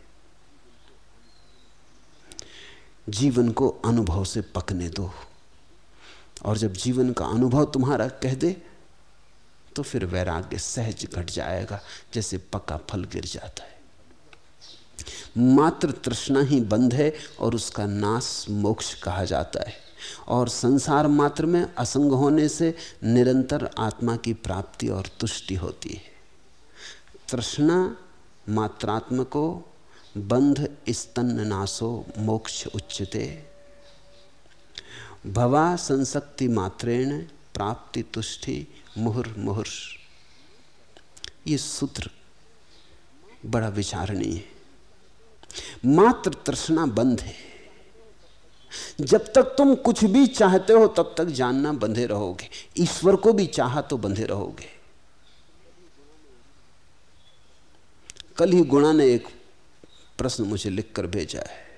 B: जीवन को अनुभव से पकने दो। और जब जीवन का अनुभव तुम्हारा कह दे तो फिर वैराग्य सहज घट जाएगा, जैसे पका फल गिर जाता है। मात्र तृष्णा ही बंद है और उसका नाश मोक्ष कहा जाता है। और संसार मात्र में असंग होने से निरंतर आत्मा की प्राप्ति और तुष्टि होती है। तृष्णा मात्रात्मको बंध स्तन नाशो मोक्ष उच्चते भवा संसक्ति मात्रेण प्राप्ति तुष्टि मुहुर मुहुर। ये सूत्र बड़ा विचारणीय है। मात्र तृष्णा बंद है। जब तक तुम कुछ भी चाहते हो, तब तक जानना बंधे रहोगे। ईश्वर को भी चाहा तो बंधे रहोगे। कल ही गुणा ने एक प्रश्न मुझे लिखकर भेजा है।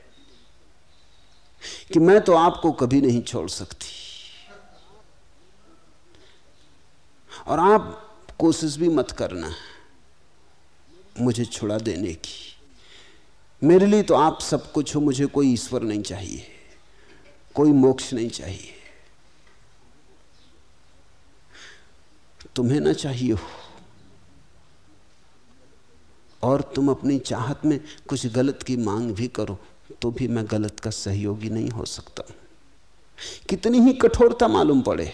B: कि मैं तो आपको कभी नहीं छोड़ सकती। और आप कोशिश भी मत करना मुझे छुड़ा देने की। मेरे लिए तो आप सब कुछ हो, मुझे कोई ईश्वर नहीं चाहिए, कोई मोक्ष नहीं चाहिए। तुम्हें ना चाहिए हो, और तुम अपनी चाहत में कुछ गलत की मांग भी करो। तो भी मैं गलत का सहयोगी नहीं हो सकता। कितनी ही कठोरता मालूम पड़े,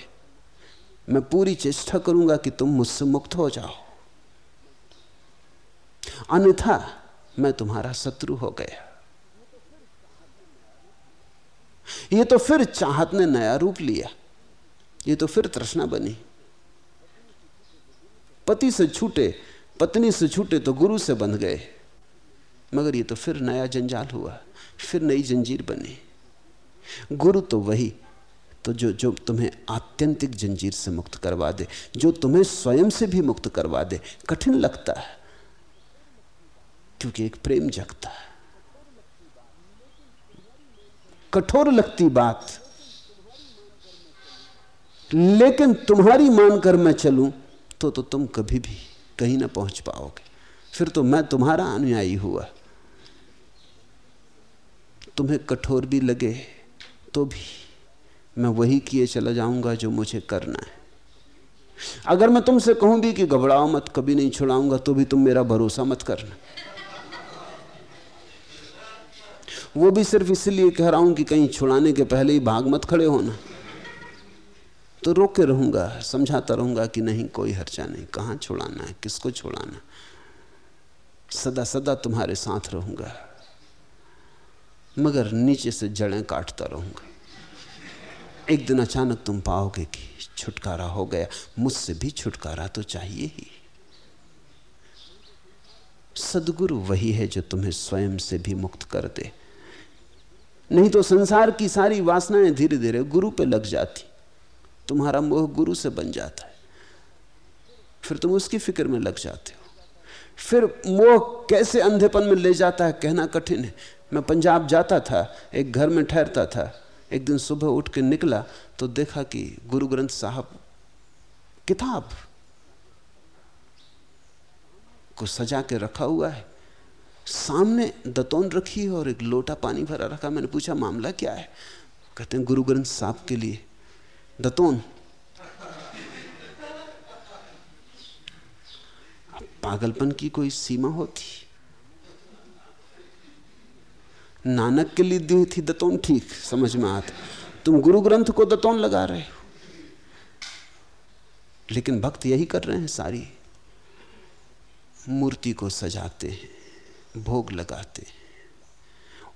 B: मैं पूरी चेष्टा करूँगा कि तुम मुझसे मुक्त हो जाओ। अन्यथा मैं तुम्हारा शत्रु हो गया। ये तो फिर चाहत ने नया रूप लिया, ये तो फिर तृष्णा बनी। पति से छूटे, पत्नी से छूटे तो गुरु से बंध गए, मगर ये तो फिर नया जंजाल हुआ। फिर नई जंजीर बनी। गुरु तो वही तो जो जो तुम्हें आत्यंतिक जंजीर से मुक्त करवा दे, जो तुम्हें स्वयं से भी मुक्त करवा दे, कठिन लगता है, क्योंकि एक प्रेम जगता है। कठोर लगती बात, लेकिन तुम्हारी मानकर मैं चलूँ तो तो तुम कभी भी कहीं ना पहुँच पाओगे। फिर तो मैं तुम्हारा अनुयायी हुआ। तुम्हें कठोर भी लगे तो भी मैं वही किए चला जाऊँगा जो मुझे करना है। अगर मैं तुमसे कहूँ भी कि घबराओ मत, कभी नहीं छुड़ाऊँगा तो भी तुम मेरा भरोसा मत करना। वो भी सिर्फ़ इसलिए कह रहा हूँ कि कहीं छुड़ाने के पहले ही भाग मत खड़े होना। तो रोक के रहूँगा, समझाता रहूँगा कि नहीं, कोई हर्चा नहीं, कहाँ छुड़ाना है, किसको छुड़ाना सदा सदा तुम्हारे साथ रहूँगा। मगर नीचे से जड़ें काटता रहूँगा। एक दिन अचानक तुम पाओगे कि छुटकारा हो गया। मुझसे भी छुटकारा तो चाहिए ही। सदगुरु वही है जो तुम्हें स्वयं से भी मुक्त कर दे। नहीं तो संसार की सारी वासनाएँ धीरे धीरे गुरु पे लग जाती। तुम्हारा मोह गुरु से बन जाता है। फिर तुम उसकी फ़िक्र में लग जाते हो। फिर मोह कैसे अंधेपन में ले जाता है कहना कठिन है। मैं पंजाब जाता था, एक घर में ठहरता था। एक दिन सुबह उठ के निकला तो देखा कि गुरु ग्रंथ साहब, किताब को सजा के रखा हुआ है। सामने दतौन रखी है और एक लोटा पानी भरा रखा मैंने पूछा, मामला क्या है? कहते हैं, गुरु ग्रंथ साहब के लिए दतौन। पागलपन की कोई सीमा होती? नानक के लिए दी थी दतौन ठीक, समझ में आता। तुम गुरु ग्रंथ को दतौन लगा रहे हो। लेकिन भक्त यही कर रहे हैं, सारी मूर्ति को सजाते हैं, भोग लगाते हैं,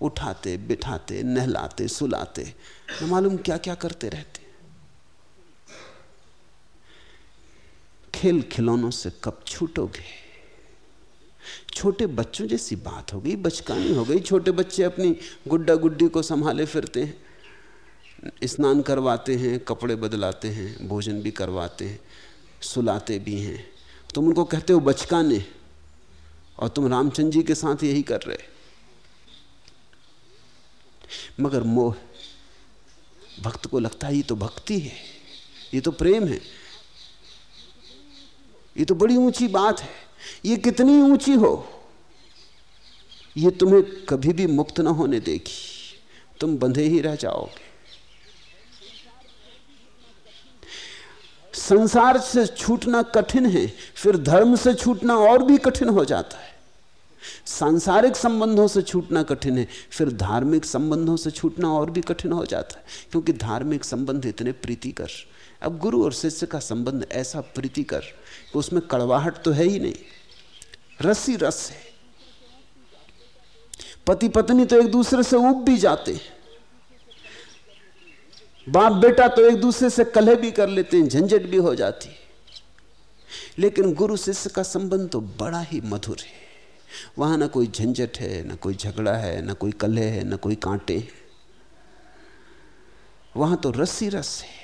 B: उठाते, बिठाते, नहलाते, सुलाते, न मालूम क्या क्या करते रहते। खेल खिलौनों से कब छूटोगे छोटे बच्चों जैसी बात हो गई, बचकानी हो गई। छोटे बच्चे अपनी गुड्डा गुड्डी को संभाले फिरते हैं, स्नान करवाते हैं, कपड़े बदलाते हैं, भोजन भी करवाते हैं, सुलाते भी हैं। तुम उनको कहते हो, बचकाने। और तुम रामचंद्र जी के साथ यही कर रहे। मगर मोह, भक्त को लगता है, ये तो भक्ति है, ये तो प्रेम है, ये तो बड़ी ऊँची बात है। ये कितनी ऊँची हो? ये तुम्हें कभी भी मुक्त ना होने देगी। तुम बंधे ही रह जाओगे। संसार से छूटना कठिन है, फिर धर्म से छूटना और भी कठिन हो जाता है। सांसारिक संबंधों से छूटना कठिन है, फिर धार्मिक संबंधों से छूटना और भी कठिन हो जाता है, क्योंकि धार्मिक संबंध इतने प्रीतिकर। अब गुरु और शिष्य का संबंध ऐसा प्रीतिकर कि उसमें कड़वाहट तो है ही नहीं। रसी रस है। पति पत्नी तो एक दूसरे से उब भी जाते हैं। बाप बेटा तो एक दूसरे से कलह भी कर लेते हैं, झंझट भी हो जाती है। लेकिन गुरु शिष्य का संबंध तो बड़ा ही मधुर है। वहाँ ना कोई झंझट है, ना कोई झगड़ा है, ना कोई कलह है, ना कोई कांटे वहाँ तो रस्सी रस है।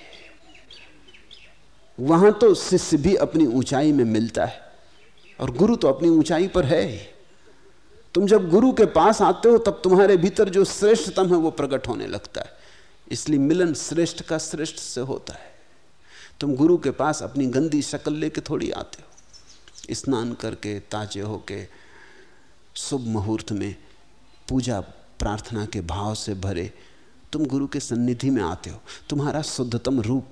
B: वहाँ तो शिष्य भी अपनी ऊंचाई में मिलता है। और गुरु तो अपनी ऊंचाई पर है ही। तुम जब गुरु के पास आते हो, तब तुम्हारे भीतर जो श्रेष्ठतम है, वो प्रकट होने लगता है। इसलिए मिलन श्रेष्ठ का श्रेष्ठ से होता है। तुम गुरु के पास अपनी गंदी शक्ल लेके थोड़ी आते हो। स्नान करके, ताजे होके, शुभ मुहूर्त में, पूजा, प्रार्थना के भाव से भरे, तुम गुरु के सन्निधि में आते हो। तुम्हारा शुद्धतम रूप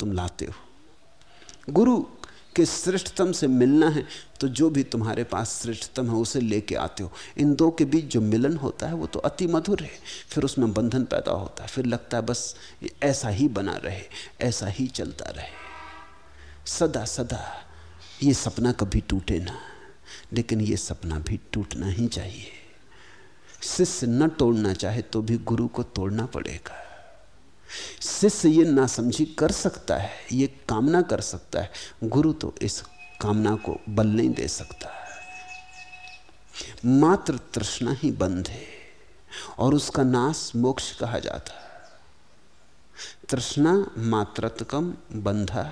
B: तुम लाते हो। गुरु के श्रेष्ठतम से मिलना है तो जो भी तुम्हारे पास श्रेष्ठतम है, उसे लेके आते हो। इन दो के बीच जो मिलन होता है, वो तो अति मधुर है। फिर उसमें बंधन पैदा होता है। फिर लगता है, बस ऐसा ही बना रहे, ऐसा ही चलता रहे। सदा सदा ये सपना कभी टूटे ना, लेकिन ये सपना भी टूटना ही चाहिए। शिष्य न तोड़ना चाहे तो भी गुरु को तोड़ना पड़ेगा। शिष्य ये नासमझी कर सकता है, ये कामना कर सकता है। गुरु तो इस कामना को बल नहीं दे सकता। मात्र तृष्णा ही बंध है और उसका नाश मोक्ष कहा जाता है। तृष्णा मात्रतकम बंधा,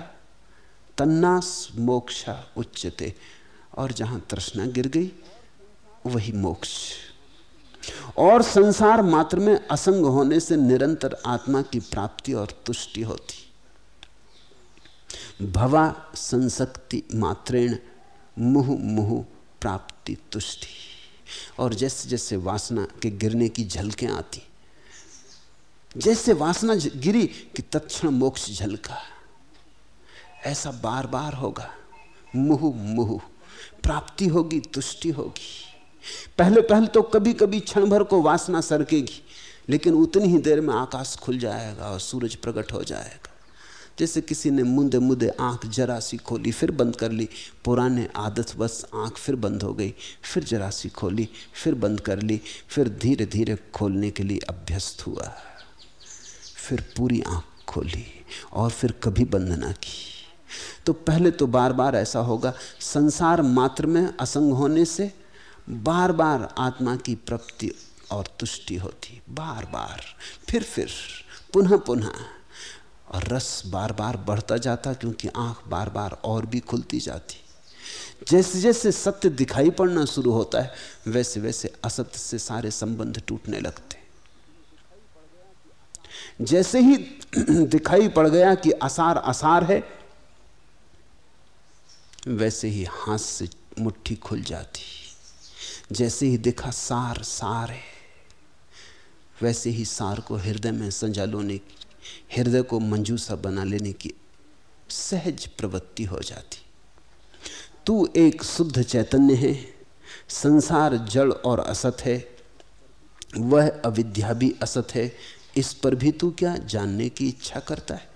B: तन्नास मोक्षा उच्चते और जहाँ तृष्णा गिर गई, वही मोक्ष। और संसार मात्र में असंग होने से निरंतर आत्मा की प्राप्ति और तुष्टि होती। भवा संसक्ति मात्रेण मुह मुह प्राप्ति तुष्टि। और जैसे जैसे वासना के गिरने की झलकें आती, जैसे वासना गिरी कि तत्क्षण मोक्ष झलका, ऐसा बार बार होगा। मुह मुह, प्राप्ति होगी, तुष्टि होगी। पहले पहले तो कभी कभी क्षण भर को वासना सरकेगी, लेकिन उतनी ही देर में आकाश खुल जाएगा और सूरज प्रकट हो जाएगा। जैसे किसी ने मुंदे मुंदे आँख जरा सी खोली, फिर बंद कर ली। पुराने आदत बस आँख फिर बंद हो गई, फिर जरा सी खोली, फिर बंद कर ली, फिर धीरे धीरे खोलने के लिए अभ्यस्त हुआ। फिर पूरी आँख खोली और फिर कभी बंद ना की। तो पहले तो बार बार ऐसा होगा, संसार मात्र में असंग होने से बार बार आत्मा की प्राप्ति और तुष्टि होती बार बार फिर फिर पुनः पुनः और रस बार बार बढ़ता जाता क्योंकि आँख बार बार और भी खुलती जाती। जैसे जैसे सत्य दिखाई पड़ना शुरू होता है वैसे वैसे असत्य से सारे संबंध टूटने लगते। जैसे ही दिखाई पड़ गया कि आसार आसार है, वैसे ही हाथ से मुट्ठी खुल जाती। जैसे ही दिखा सार सार है। वैसे ही सार को हृदय में संजा लोने की, हृदय को मंजूसा बना लेने की सहज प्रवृत्ति हो जाती। तू एक शुद्ध चैतन्य है, संसार जड़ और असत है, वह अविद्या भी असत है। इस पर भी तू क्या जानने की इच्छा करता है?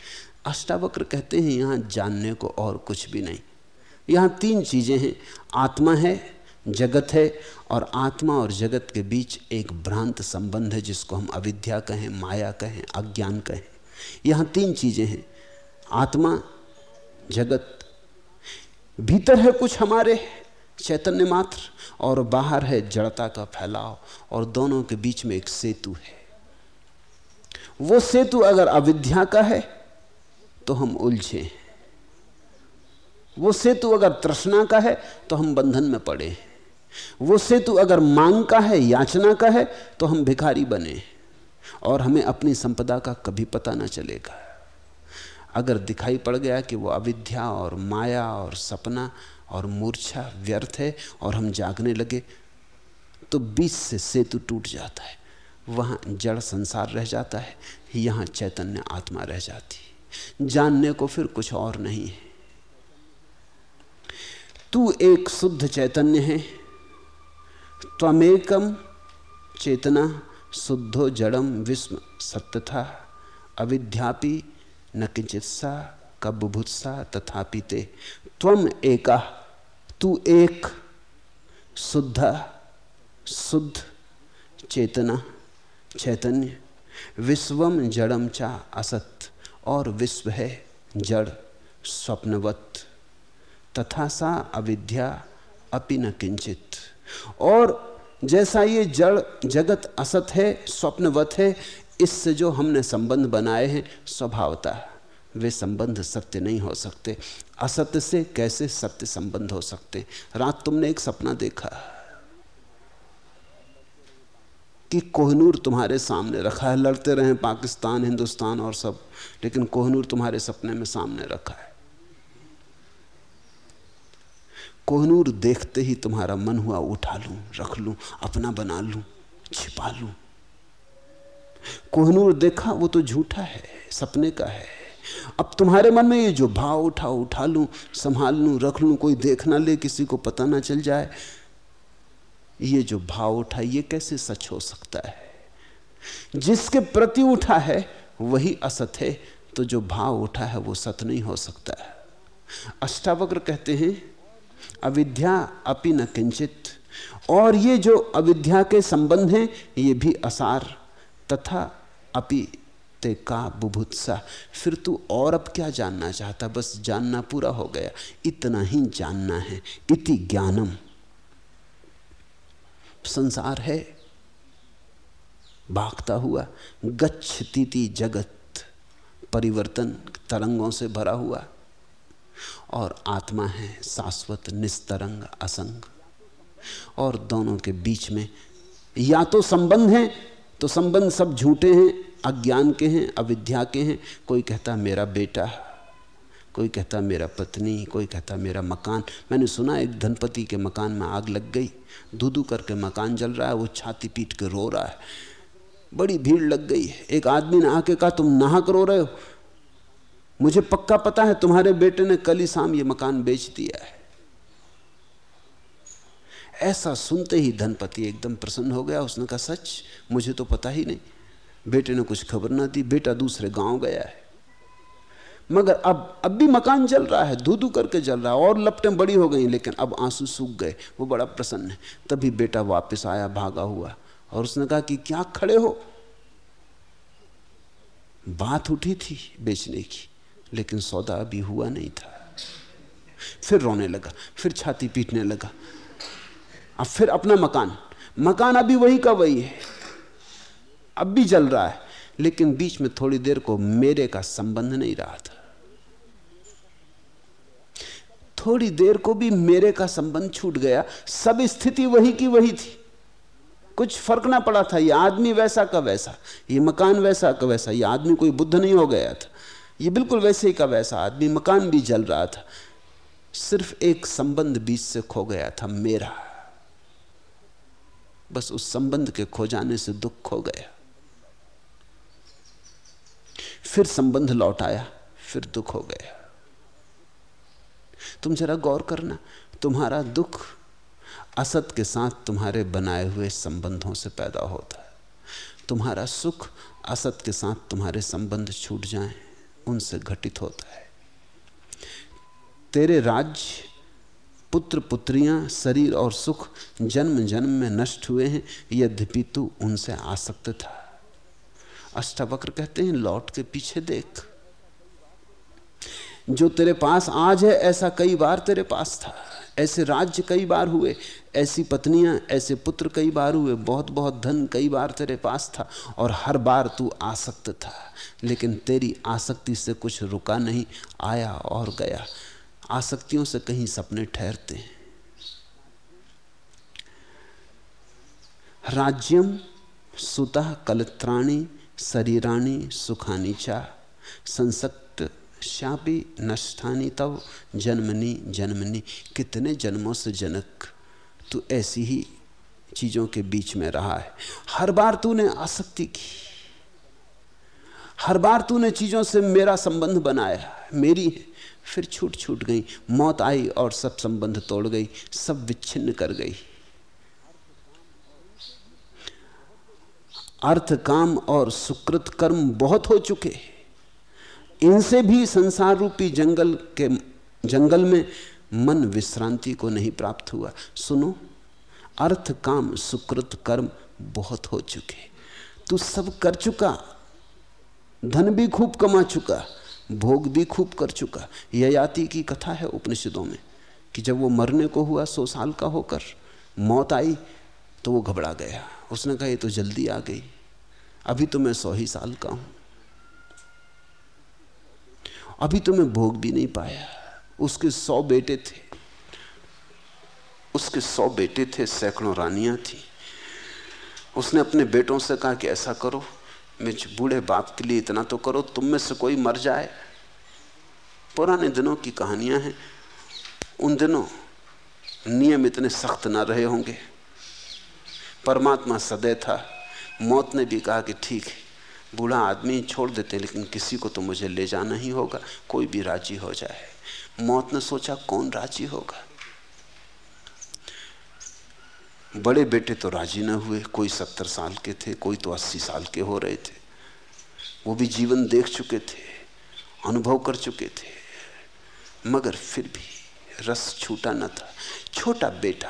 B: अष्टावक्र कहते हैं, यहाँ जानने को और कुछ भी नहीं। यहाँ तीन चीज़ें हैं, आत्मा है जगत है और आत्मा और जगत के बीच एक भ्रांत संबंध है जिसको हम अविद्या कहें, माया कहें, अज्ञान कहें। यहाँ तीन चीज़ें हैं। आत्मा, जगत। भीतर है कुछ हमारे, चैतन्य मात्र, और बाहर है जड़ता का फैलाव, और दोनों के बीच में एक सेतु है। वो सेतु अगर अविद्या का है तो हम उलझे हैं। वो सेतु अगर तृष्णा का है तो हम बंधन में पड़े वो सेतु अगर मांग का है, याचना का है तो हम भिखारी बने और हमें अपनी संपदा का कभी पता ना चलेगा। अगर दिखाई पड़ गया कि वो अविद्या और माया और सपना और मूर्छा व्यर्थ है और हम जागने लगे तो बीच से सेतु टूट जाता है। वहाँ जड़ संसार रह जाता है, यहाँ चैतन्य आत्मा रह जाती जानने को फिर कुछ और नहीं है। तू एक शुद्ध चैतन्य है त्वमेकम चेतना शुद्धो जड़म विस्म सत्य था अविद्यापि न किंचित्सा कबुभुत्सा तथापि ते। त्वम एका, तू एक, शुद्ध शुद्ध चेतना, चैतन्य। विश्वम जड़म चा असत, और विश्व है जड़, स्वप्नवत। तथा सा अविद्या अपि न किंचित। और जैसा ये जड़ जगत असत है, स्वप्नवत है, इससे जो हमने संबंध बनाए हैं, स्वभावता वे संबंध सत्य नहीं हो सकते। असत्य से कैसे सत्य संबंध हो सकते? रात तुमने एक सपना देखा कि कोहनूर तुम्हारे सामने रखा है। लड़ते रहे पाकिस्तान, हिंदुस्तान और सब, लेकिन कोहनूर तुम्हारे सपने में सामने रखा है। कोहनूर देखते ही तुम्हारा मन हुआ उठा लूँ, रख लूँ, अपना बना लूँ, छिपा लूँ। कोहनूर देखा वो तो झूठा है, सपने का है। अब तुम्हारे मन में ये जो भाव उठा उठा लूँ, संभाल लूँ, रख लूँ, कोई देख ना ले, किसी को पता ना चल जाए, ये जो भाव उठा, ये कैसे सच हो सकता है? जिसके प्रति उठा है, वही असत है तो जो भाव उठा है, वो सत नहीं हो सकता। है अष्टावक्र कहते हैं अविद्या अपि न किंचित। और ये जो अविद्या के संबंध हैं, ये भी असार। तथा अपि ते का बुभुत्सा। फिर तू और अब क्या जानना चाहता? बस जानना पूरा हो गया। इतना ही जानना है। इति ज्ञानम। संसार है। भागता हुआ। गच्छती जगत। परिवर्तन तरंगों से भरा हुआ। और आत्मा है शाश्वत, निस्तरंग, असंग। और दोनों के बीच में या तो संबंध है तो संबंध सब झूठे हैं, अज्ञान के हैं, अविद्या के हैं। कोई कहता मेरा बेटा, कोई कहता मेरा पत्नी, कोई कहता मेरा मकान। मैंने सुना एक धनपति के मकान में आग लग गई। धू करके मकान जल रहा है, वो छाती पीट के रो रहा है। बड़ी भीड़ लग गई है। एक आदमी ने आके कहा, तुम नहा रो रहे हो? मुझे पक्का पता है तुम्हारे बेटे ने कल ही शाम ये मकान बेच दिया है। ऐसा सुनते ही धनपति एकदम प्रसन्न हो गया। उसने कहा, सच? मुझे तो पता ही नहीं। बेटे ने कुछ खबर ना दी। बेटा दूसरे गाँव गया है। मगर अब अब भी मकान जल रहा है। धू धू करके जल रहा है। और लपटें बड़ी हो गई, लेकिन अब आँसू सूख गए। वो बड़ा प्रसन्न है। तभी बेटा वापस आया, भागा हुआ। और उसने कहा कि क्या खड़े हो? बात उठी थी बेचने की। लेकिन सौदा अभी हुआ नहीं था। फिर रोने लगा, फिर छाती पीटने लगा। अब फिर अपना मकान मकान अभी वही का वही है। अब भी जल रहा है, लेकिन बीच में थोड़ी देर को मेरे का संबंध नहीं रहा था। थोड़ी देर को भी मेरे का संबंध छूट गया, सब स्थिति वही की वही थी। कुछ फ़र्क ना पड़ा था, ये आदमी वैसा का वैसा, ये मकान वैसा का वैसा, ये आदमी कोई बुद्ध नहीं हो गया था। ये बिल्कुल वैसे ही का वैसा आदमी मकान भी जल रहा था। सिर्फ़ एक संबंध बीच से खो गया था, मेरा। बस उस संबंध के खो जाने से दुख खो गया। फिर संबंध लौट आया, फिर दुख हो गया। तुम जरा गौर करना, तुम्हारा दुख असत के साथ तुम्हारे बनाए हुए संबंधों से पैदा होता है। तुम्हारा सुख असत के साथ तुम्हारे संबंध छूट जाएँ। उनसे घटित होता है। तेरे राज्य पुत्र पुत्रियाँ, शरीर और सुख जन्म जन्म में नष्ट हुए हैं, यद्यपि तू उनसे आसक्त था। अष्टावक्र कहते हैं, लौट के पीछे देख। जो तेरे पास आज है, ऐसा कई बार तेरे पास था। ऐसे राज्य कई बार हुए, ऐसी पत्नियाँ, ऐसे पुत्र कई बार हुए बहुत बहुत धन कई बार तेरे पास था और हर बार तू आसक्त था। लेकिन तेरी आसक्ति से कुछ रुका नहीं, आया और गया। आसक्तियों से कहीं सपने ठहरते हैं। राज्यम सुतः कलत्राणी शरीरानी सुखानी चा। संसक्त शापी नष्टानी तब, जन्मनी जन्मनी। कितने जन्मों से जनक तू ऐसी ही चीज़ों के बीच में रहा है। हर बार तूने आसक्ति की। हर बार तूने चीज़ों से मेरा संबंध बनाया मेरी है फिर छूट छूट गई। मौत आई और सब संबंध तोड़ गई। सब विच्छिन्न कर गई। अर्थ काम और सुकृत कर्म बहुत हो चुके हैं। इनसे भी संसार रूपी जंगल के, जंगल में मन विश्रांति को नहीं प्राप्त हुआ। सुनो, अर्थ, काम, सुकृत, कर्म बहुत हो चुके। तू सब कर चुका, धन भी खूब कमा चुका, भोग भी खूब कर चुका। ययाति की कथा है उपनिषदों में कि जब वो मरने को हुआ, सौ साल का होकर मौत आई तो वो घबरा गया। उसने कहा, ये तो जल्दी आ गई। अभी तो मैं सौ ही साल का हूँ। अभी तो मैं भोग भी नहीं पाया। उसके सौ बेटे थे। उसके सौ बेटे थे, सैकड़ों रानियाँ थी। उसने अपने बेटों से कहा कि ऐसा करो मुझ बूढ़े बाप के लिए इतना तो करो, तुम में से कोई मर जाए। पुराने दिनों की कहानियाँ हैं। उन दिनों नियम इतने सख्त ना रहे होंगे। परमात्मा सदै था। मौत ने भी कहा कि ठीक है। बूढ़ा आदमी छोड़ देते, लेकिन किसी को तो मुझे ले जाना ही होगा, कोई भी राज़ी हो जाए। मौत ने सोचा कौन राज़ी होगा? बड़े बेटे तो राज़ी न हुए, कोई सत्तर साल के थे, कोई तो अस्सी साल के हो रहे थे। वो भी जीवन देख चुके थे, अनुभव कर चुके थे। मगर फिर भी रस छूटा न था। छोटा बेटा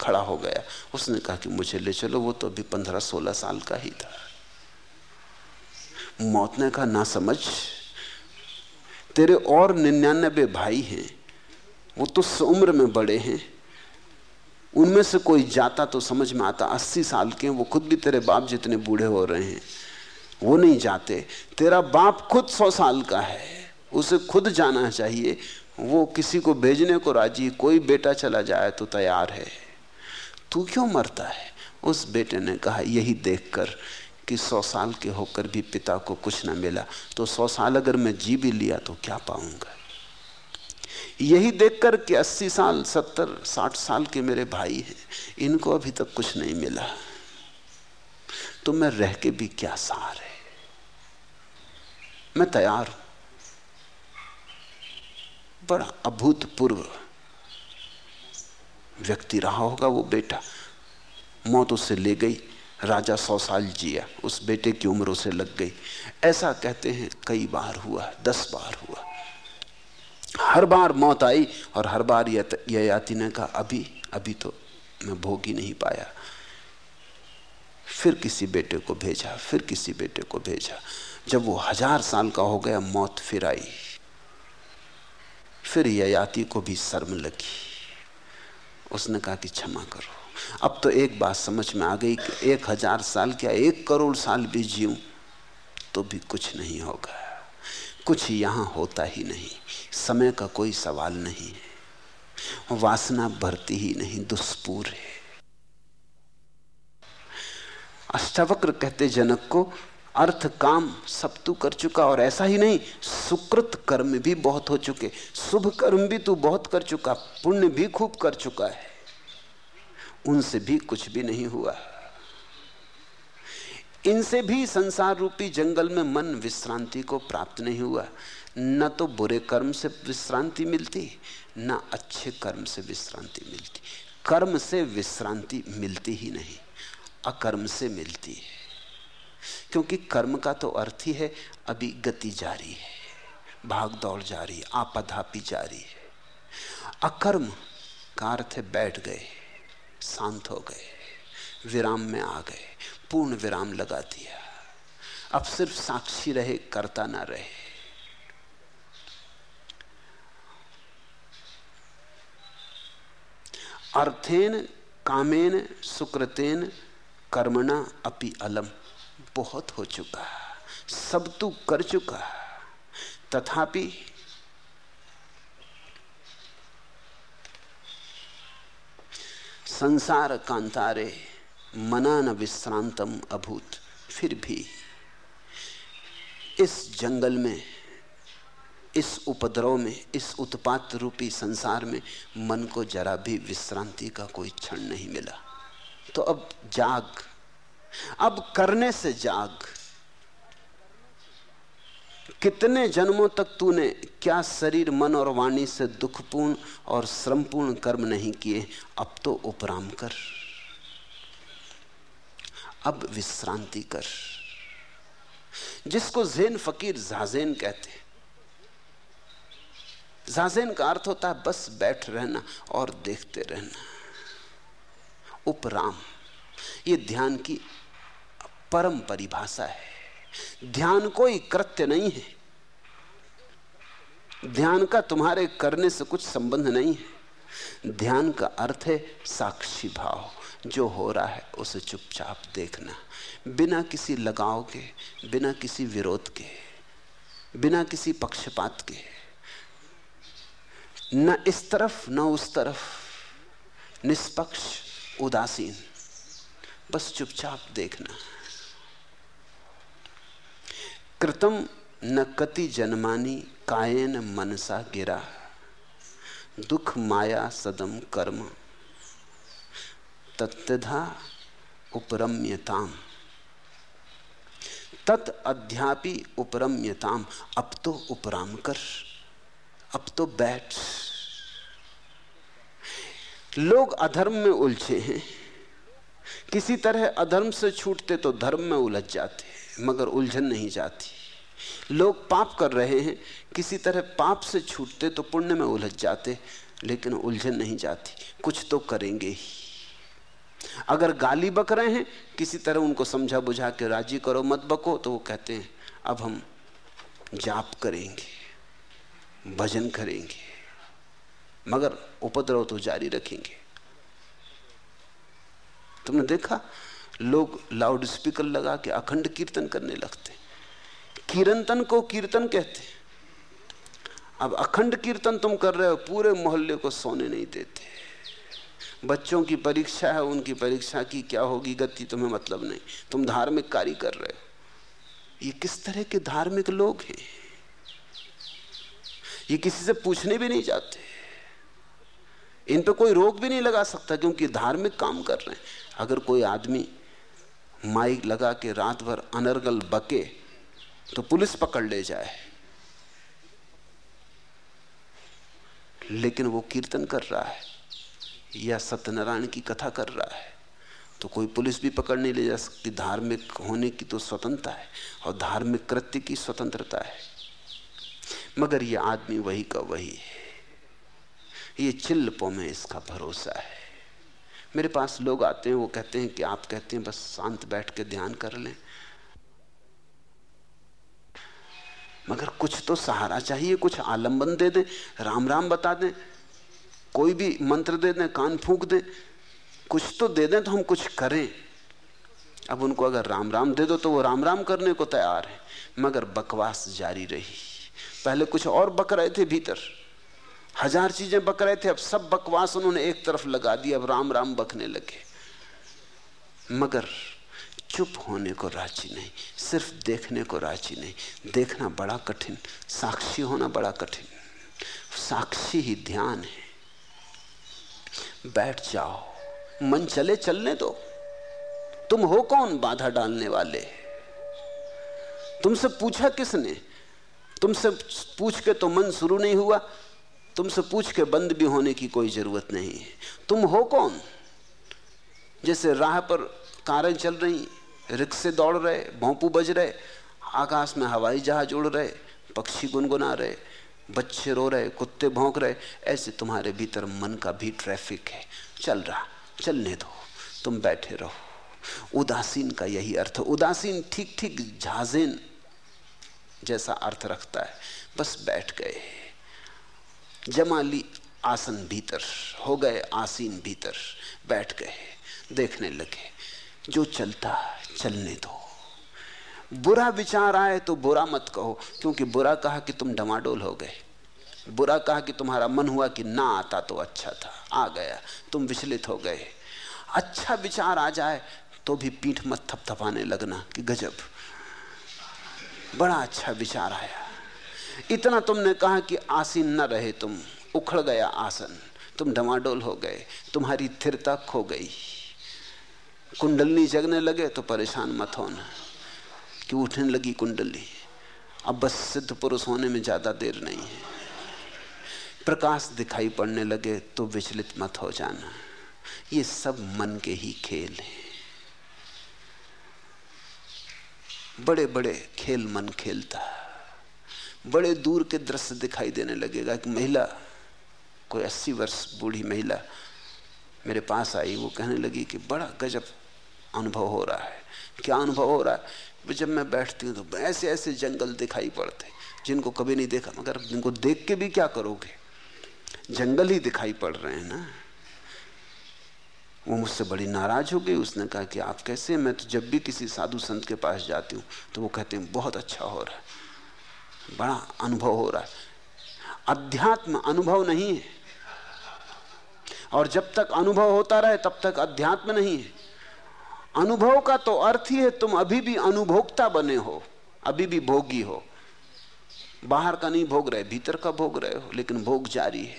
B: खड़ा हो गया। उसने कहा कि मुझे ले चलो, वो तो अभी पंद्रह सोलह साल का ही था। मौत ने कहा ना समझ। तेरे और निन्यानबे भाई हैं। वो तो उम्र में बड़े हैं। उनमें से कोई जाता तो समझ में आता। अस्सी साल के वो खुद भी तेरे बाप जितने बूढ़े हो रहे हैं। वो नहीं जाते। तेरा बाप खुद सौ साल का है। उसे खुद जाना चाहिए। वो किसी को भेजने को राज़ी। कोई बेटा चला जाए तो तैयार है। तू क्यों मरता है? उस बेटे ने कहा, यही देखकर कि सौ साल के होकर भी पिता को कुछ ना मिला तो सौ साल अगर मैं जी भी लिया तो क्या पाऊँगा? यही देखकर कि अस्सी साल, सत्तर, साठ साल के मेरे भाई हैं, इनको अभी तक कुछ नहीं मिला। तो मैं रह के भी क्या सार है? मैं तैयार हूँ। बड़ा अभूतपूर्व व्यक्ति रहा होगा वो बेटा। मौत उससे ले गई। राजा सौ साल जिया, उस बेटे की उम्र उसे लग गई। ऐसा कहते हैं, कई बार हुआ, दस बार हुआ। हर बार मौत आई और हर बार ययाति ने कहा, अभी अभी तो मैं भोग ही नहीं पाया। फिर किसी बेटे को भेजा, फिर किसी बेटे को भेजा। जब वो हज़ार साल का हो गया, मौत फिर आई। फिर ययाति को भी शर्म लगी। उसने कहा कि क्षमा करो। अब तो एक बात समझ में आ गई कि एक हज़ार साल क्या एक करोड़ साल भी जीऊं तो भी कुछ नहीं होगा। कुछ यहाँ होता ही नहीं, समय का कोई सवाल नहीं है। वासना भरती ही नहीं दुष्पूर है। अष्टावक्र कहते जनक को, अर्थ काम सब तू कर चुका और ऐसा ही नहीं, सुकृत कर्म भी बहुत हो चुके, शुभ कर्म भी तू बहुत कर चुका, पुण्य भी खूब कर चुका है। उनसे भी कुछ भी नहीं हुआ। इनसे भी संसार रूपी जंगल में मन विश्रांति को प्राप्त नहीं हुआ। न तो बुरे कर्म से विश्रांति मिलती, न अच्छे कर्म से विश्रांति मिलती। कर्म से विश्रांति मिलती ही नहीं, अकर्म से मिलती है। क्योंकि कर्म का तो अर्थ ही है, अभी गति जारी है, भाग दौड़ जारी आपाधापी जारी है। अकर्म का अर्थ है बैठ गए। शांत हो गए, विराम में आ गए, पूर्ण विराम लगा दिया। अब सिर्फ़ साक्षी रहे, करता ना रहे। अर्थेन, कामेन, सुकृतेन, कर्मणा अपि अलम। बहुत हो चुका। सब तू कर चुका। तथापि संसार कांतारे, मना न विश्रांतम अभूत। फिर भी इस जंगल में, इस उपद्रव में, इस उत्पात रूपी संसार में मन को जरा भी विश्रांति का कोई क्षण नहीं मिला। तो अब जाग। अब करने से जाग। कितने जन्मों तक तूने क्या शरीर, मन और वाणी से दुखपूर्ण और श्रमपूर्ण कर्म नहीं किए? अब तो उपराम कर। अब विश्रांति कर। जिसको जेन फकीर जाजेन कहते जाजेन का अर्थ होता है बस बैठ रहना और देखते रहना। उपराम। ये ध्यान की परम परिभाषा है। ध्यान कोई कृत्य नहीं है। ध्यान का तुम्हारे करने से कुछ संबंध नहीं है। ध्यान का अर्थ है साक्षी भाव। जो हो रहा है उसे चुपचाप देखना। बिना किसी लगाव के, बिना किसी विरोध के, बिना किसी पक्षपात के। न इस तरफ़, न उस तरफ़। निष्पक्ष, उदासीन। बस चुपचाप देखना। कृतम न कति जनमानी कायन मनसा गिरा। दुख माया सदम कर्म। तत्धा उपरम्यताम। तत् अध्यापी उपरम्यताम। अब तो उपराम कर। अब तो बैठ। लोग अधर्म में उलझे हैं। किसी तरह अधर्म से छूटते तो धर्म में उलझ जाते मगर उलझन नहीं जाती। लोग पाप कर रहे हैं। किसी तरह पाप से छूटते तो पुण्य में उलझ जाते, लेकिन उलझन नहीं जाती। कुछ तो करेंगे ही। अगर गाली बक रहे हैं, किसी तरह उनको समझा बुझा के राज़ी करो, मत बको तो वो कहते हैं, अब हम जाप करेंगे, भजन करेंगे, मगर उपद्रव तो जारी रखेंगे। तुमने देखा? लोग लाउड स्पीकर लगा के अखंड कीर्तन करने लगते। कीर्तन को कीर्तन कहते। अब अखंड कीर्तन तुम कर रहे हो, पूरे मोहल्ले को सोने नहीं देते। बच्चों की परीक्षा है, उनकी परीक्षा की क्या होगी, गति तुम्हें मतलब नहीं। तुम धार्मिक कार्य कर रहे हो। ये किस तरह के धार्मिक लोग हैं? ये किसी से पूछने भी नहीं जाते। इन पे कोई रोक भी नहीं लगा सकता क्योंकि धार्मिक काम कर रहे हैं। अगर कोई आदमी माइक लगा के रात भर अनर्गल बके तो पुलिस पकड़ ले जाए। लेकिन वो कीर्तन कर रहा है, या सत्यनारायण की कथा कर रहा है तो कोई पुलिस भी पकड़ नहीं ले जा सकती धार्मिक होने की तो स्वतंत्रता है, और धार्मिक कृत्य की स्वतंत्रता है। मगर ये आदमी वही का वही है। ये चिल्लपों में इसका भरोसा है। मेरे पास लोग आते हैं, वो कहते हैं कि आप कहते हैं, बस शांत बैठ के ध्यान कर लें। मगर कुछ तो सहारा चाहिए, कुछ आलंबन दे दें, राम राम बता दें, कोई भी मंत्र दे दें, कान फूंक दें, कुछ तो दे दें तो हम कुछ करें। अब उनको अगर राम राम दे दो तो वो राम राम करने को तैयार है, मगर बकवास जारी रही। पहले कुछ और बक रहे थे भीतर। हज़ार चीज़ें बक रहे थे, अब सब बकवास उन्होंने एक तरफ़ लगा दी, अब राम राम बकने लगे। मगर चुप होने को राज़ी नहीं, सिर्फ़ देखने को राज़ी नहीं। देखना बड़ा कठिन, साक्षी होना बड़ा कठिन। साक्षी ही ध्यान है। बैठ जाओ, मन चले चलने दो। तुम हो कौन बाधा डालने वाले? तुमसे पूछा किसने? तुमसे पूछ के तो मन शुरू नहीं हुआ। तुमसे पूछ के बंद भी होने की कोई ज़रूरत नहीं है। तुम हो कौन? जैसे राह पर कारें चल रही, रिक्शे दौड़ रहे, भोंपू बज रहे, आकाश में हवाई जहाज़ उड़ रहे, पक्षी गुनगुना रहे, बच्चे रो रहे, कुत्ते भौंक रहे, ऐसे तुम्हारे भीतर मन का भी ट्रैफ़िक है। चल रहा, चलने दो, तुम बैठे रहो। उदासीन का यही अर्थ, उदासीन ठीक ठीक झाजेन जैसा अर्थ रखता है, बस बैठ गए। जमा ली आसन भीतर, हो गए आसीन भीतर, बैठ गए, देखने लगे, जो चलता चलने दो। बुरा विचार आए तो बुरा मत कहो, क्योंकि बुरा कहा कि तुम डमाडोल हो गए। बुरा कहा कि तुम्हारा मन हुआ कि ना आता तो अच्छा था, आ गया, तुम विचलित हो गए। अच्छा विचार आ जाए तो भी पीठ मत थपथपाने लगना कि गजब। बड़ा अच्छा विचार आया। इतना तुमने कहा कि आसीन न रहे तुम, उखड़ गया आसन। तुम डमाडोल हो गए, तुम्हारी थिरता खो गई। कुंडलनी जगने लगे तो परेशान मत होना। कि उठने लगी कुंडली अब बस सिद्ध पुरुष होने में ज़्यादा देर नहीं है। प्रकाश दिखाई पड़ने लगे तो विचलित मत हो जाना। ये सब मन के ही खेल हैं। बड़े बड़े खेल मन खेलता। बड़े दूर के दृश्य दिखाई देने लगेगा कि महिला, कोई अस्सी वर्ष बूढ़ी महिला मेरे पास आई, वो कहने लगी कि बड़ा गजब अनुभव हो रहा है। क्या अनुभव हो रहा है? जब मैं बैठती हूँ तो ऐसे ऐसे जंगल दिखाई पड़ते, जिनको कभी नहीं देखा, मगर जिनको देख के भी क्या करोगे? जंगल ही दिखाई पड़ रहे हैं ना। वो मुझसे बड़ी नाराज़ हो गई, उसने कहा कि आप कैसे मैं तो जब भी किसी साधु संत के पास जाती हूँ तो वो कहते हैं, बहुत अच्छा हो रहा है। बड़ा अनुभव हो रहा है। अध्यात्म अनुभव नहीं है। और जब तक अनुभव होता रहे, तब तक अध्यात्म नहीं है। अनुभव का तो अर्थ ही है, तुम अभी भी अनुभोक्ता बने हो, अभी भी भोगी हो। बाहर का नहीं भोग रहे, भीतर का भोग रहे हो, लेकिन भोग जारी है।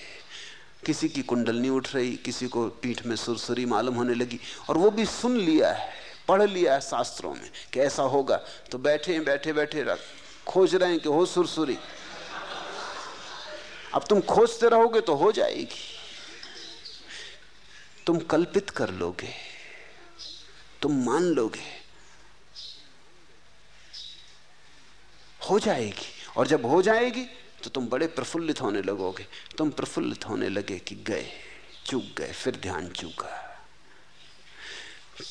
B: किसी की कुंडलनी उठ रही, किसी को पीठ में सुरसुरी मालूम होने लगी, और वो भी सुन लिया है, पढ़ लिया है शास्त्रों में कि ऐसा होगा। तो बैठे बैठे बैठे रख। खोज रहे हैं कि हो सुरसुरी। अब तुम खोजते रहोगे तो हो जाएगी। तुम कल्पित कर लोगे। तुम मान लोगे। हो जाएगी। और जब हो जाएगी तो तुम बड़े प्रफुल्लित होने लगोगे। तुम प्रफुल्लित होने लगे कि गए, चूक गए, फिर ध्यान चूका।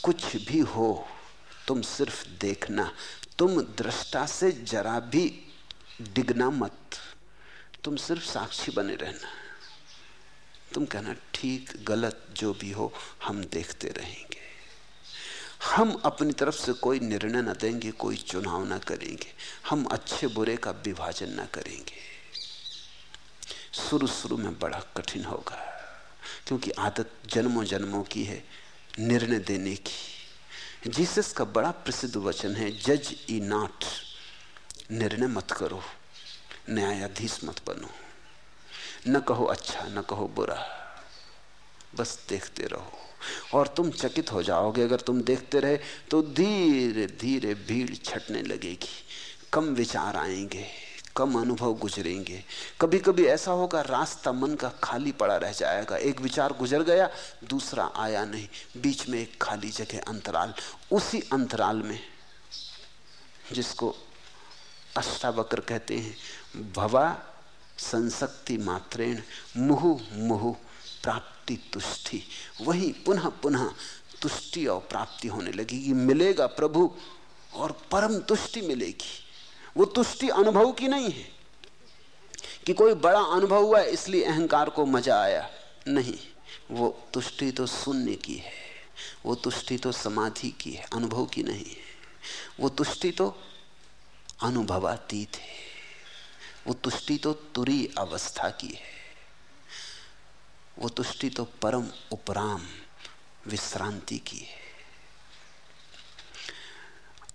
B: कुछ भी हो, तुम सिर्फ़ देखना। तुम दृष्टा से जरा भी डिगना मत। तुम सिर्फ़ साक्षी बने रहना। तुम कहना, ठीक, गलत, जो भी हो, हम देखते रहेंगे। हम अपनी तरफ़ से कोई निर्णय न देंगे, कोई चुनाव न करेंगे। हम अच्छे बुरे का विभाजन न करेंगे। शुरू शुरू में बड़ा कठिन होगा, क्योंकि आदत जन्मों जन्मों की है, निर्णय देने की। जीसस का बड़ा प्रसिद्ध वचन है, जज ई नॉट, निर्णय मत करो, न्यायाधीश मत बनो। न कहो अच्छा न कहो बुरा, बस देखते रहो। और तुम चकित हो जाओगे, अगर तुम देखते रहे तो धीरे धीरे भीड़ छटने लगेगी, कम विचार आएँगे। कम अनुभव गुजरेंगे। कभी कभी ऐसा होगा, रास्ता मन का खाली पड़ा रह जाएगा। एक विचार गुजर गया, दूसरा आया नहीं। बीच में एक खाली जगह अंतराल। उसी अंतराल में, जिसको अष्टावक्र कहते हैं, भवा संसक्ति मात्रेण मुहु मुहु प्राप्ति तुष्टि। वही पुनः पुनः तुष्टि और प्राप्ति होने लगेगी। मिलेगा प्रभु और परम तुष्टि मिलेगी। वो तुष्टि अनुभव की नहीं है कि कोई बड़ा अनुभव हुआ, इसलिए अहंकार को मज़ा आया। नहीं, वो तुष्टि तो शून्य की है, वो तुष्टि तो समाधि की है, अनुभव की नहीं है। वो तुष्टि तो अनुभवातीत है, वो तुष्टि तो तुरी अवस्था की है, वो तुष्टि तो परम उपराम विश्रांति की है।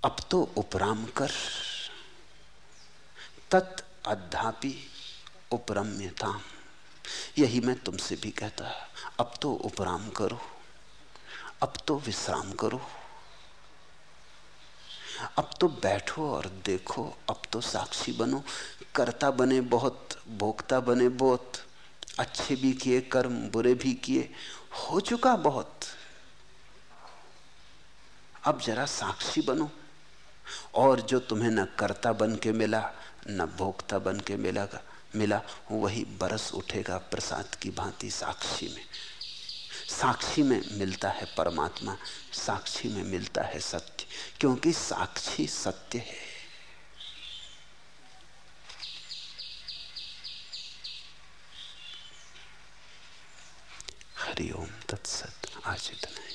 B: अब तो उपराम कर तत् अध्यापी उपरम्यता यही मैं तुमसे भी कहता है, अब तो उपराम करो, अब तो विश्राम करो। अब तो बैठो और देखो, अब तो साक्षी बनो। करता बने बहुत, भोक्ता बने बहुत। अच्छे भी किए, कर्म बुरे भी किए, हो चुका बहुत। अब जरा साक्षी बनो। और जो तुम्हें न करता बन के मिला न भोक्ता बन के मिला मिला वही बरस उठेगा प्रसाद की भांति साक्षी में। साक्षी में मिलता है परमात्मा, साक्षी में मिलता है सत्य, क्योंकि साक्षी सत्य है। हरिओम तत्सत, आज इतना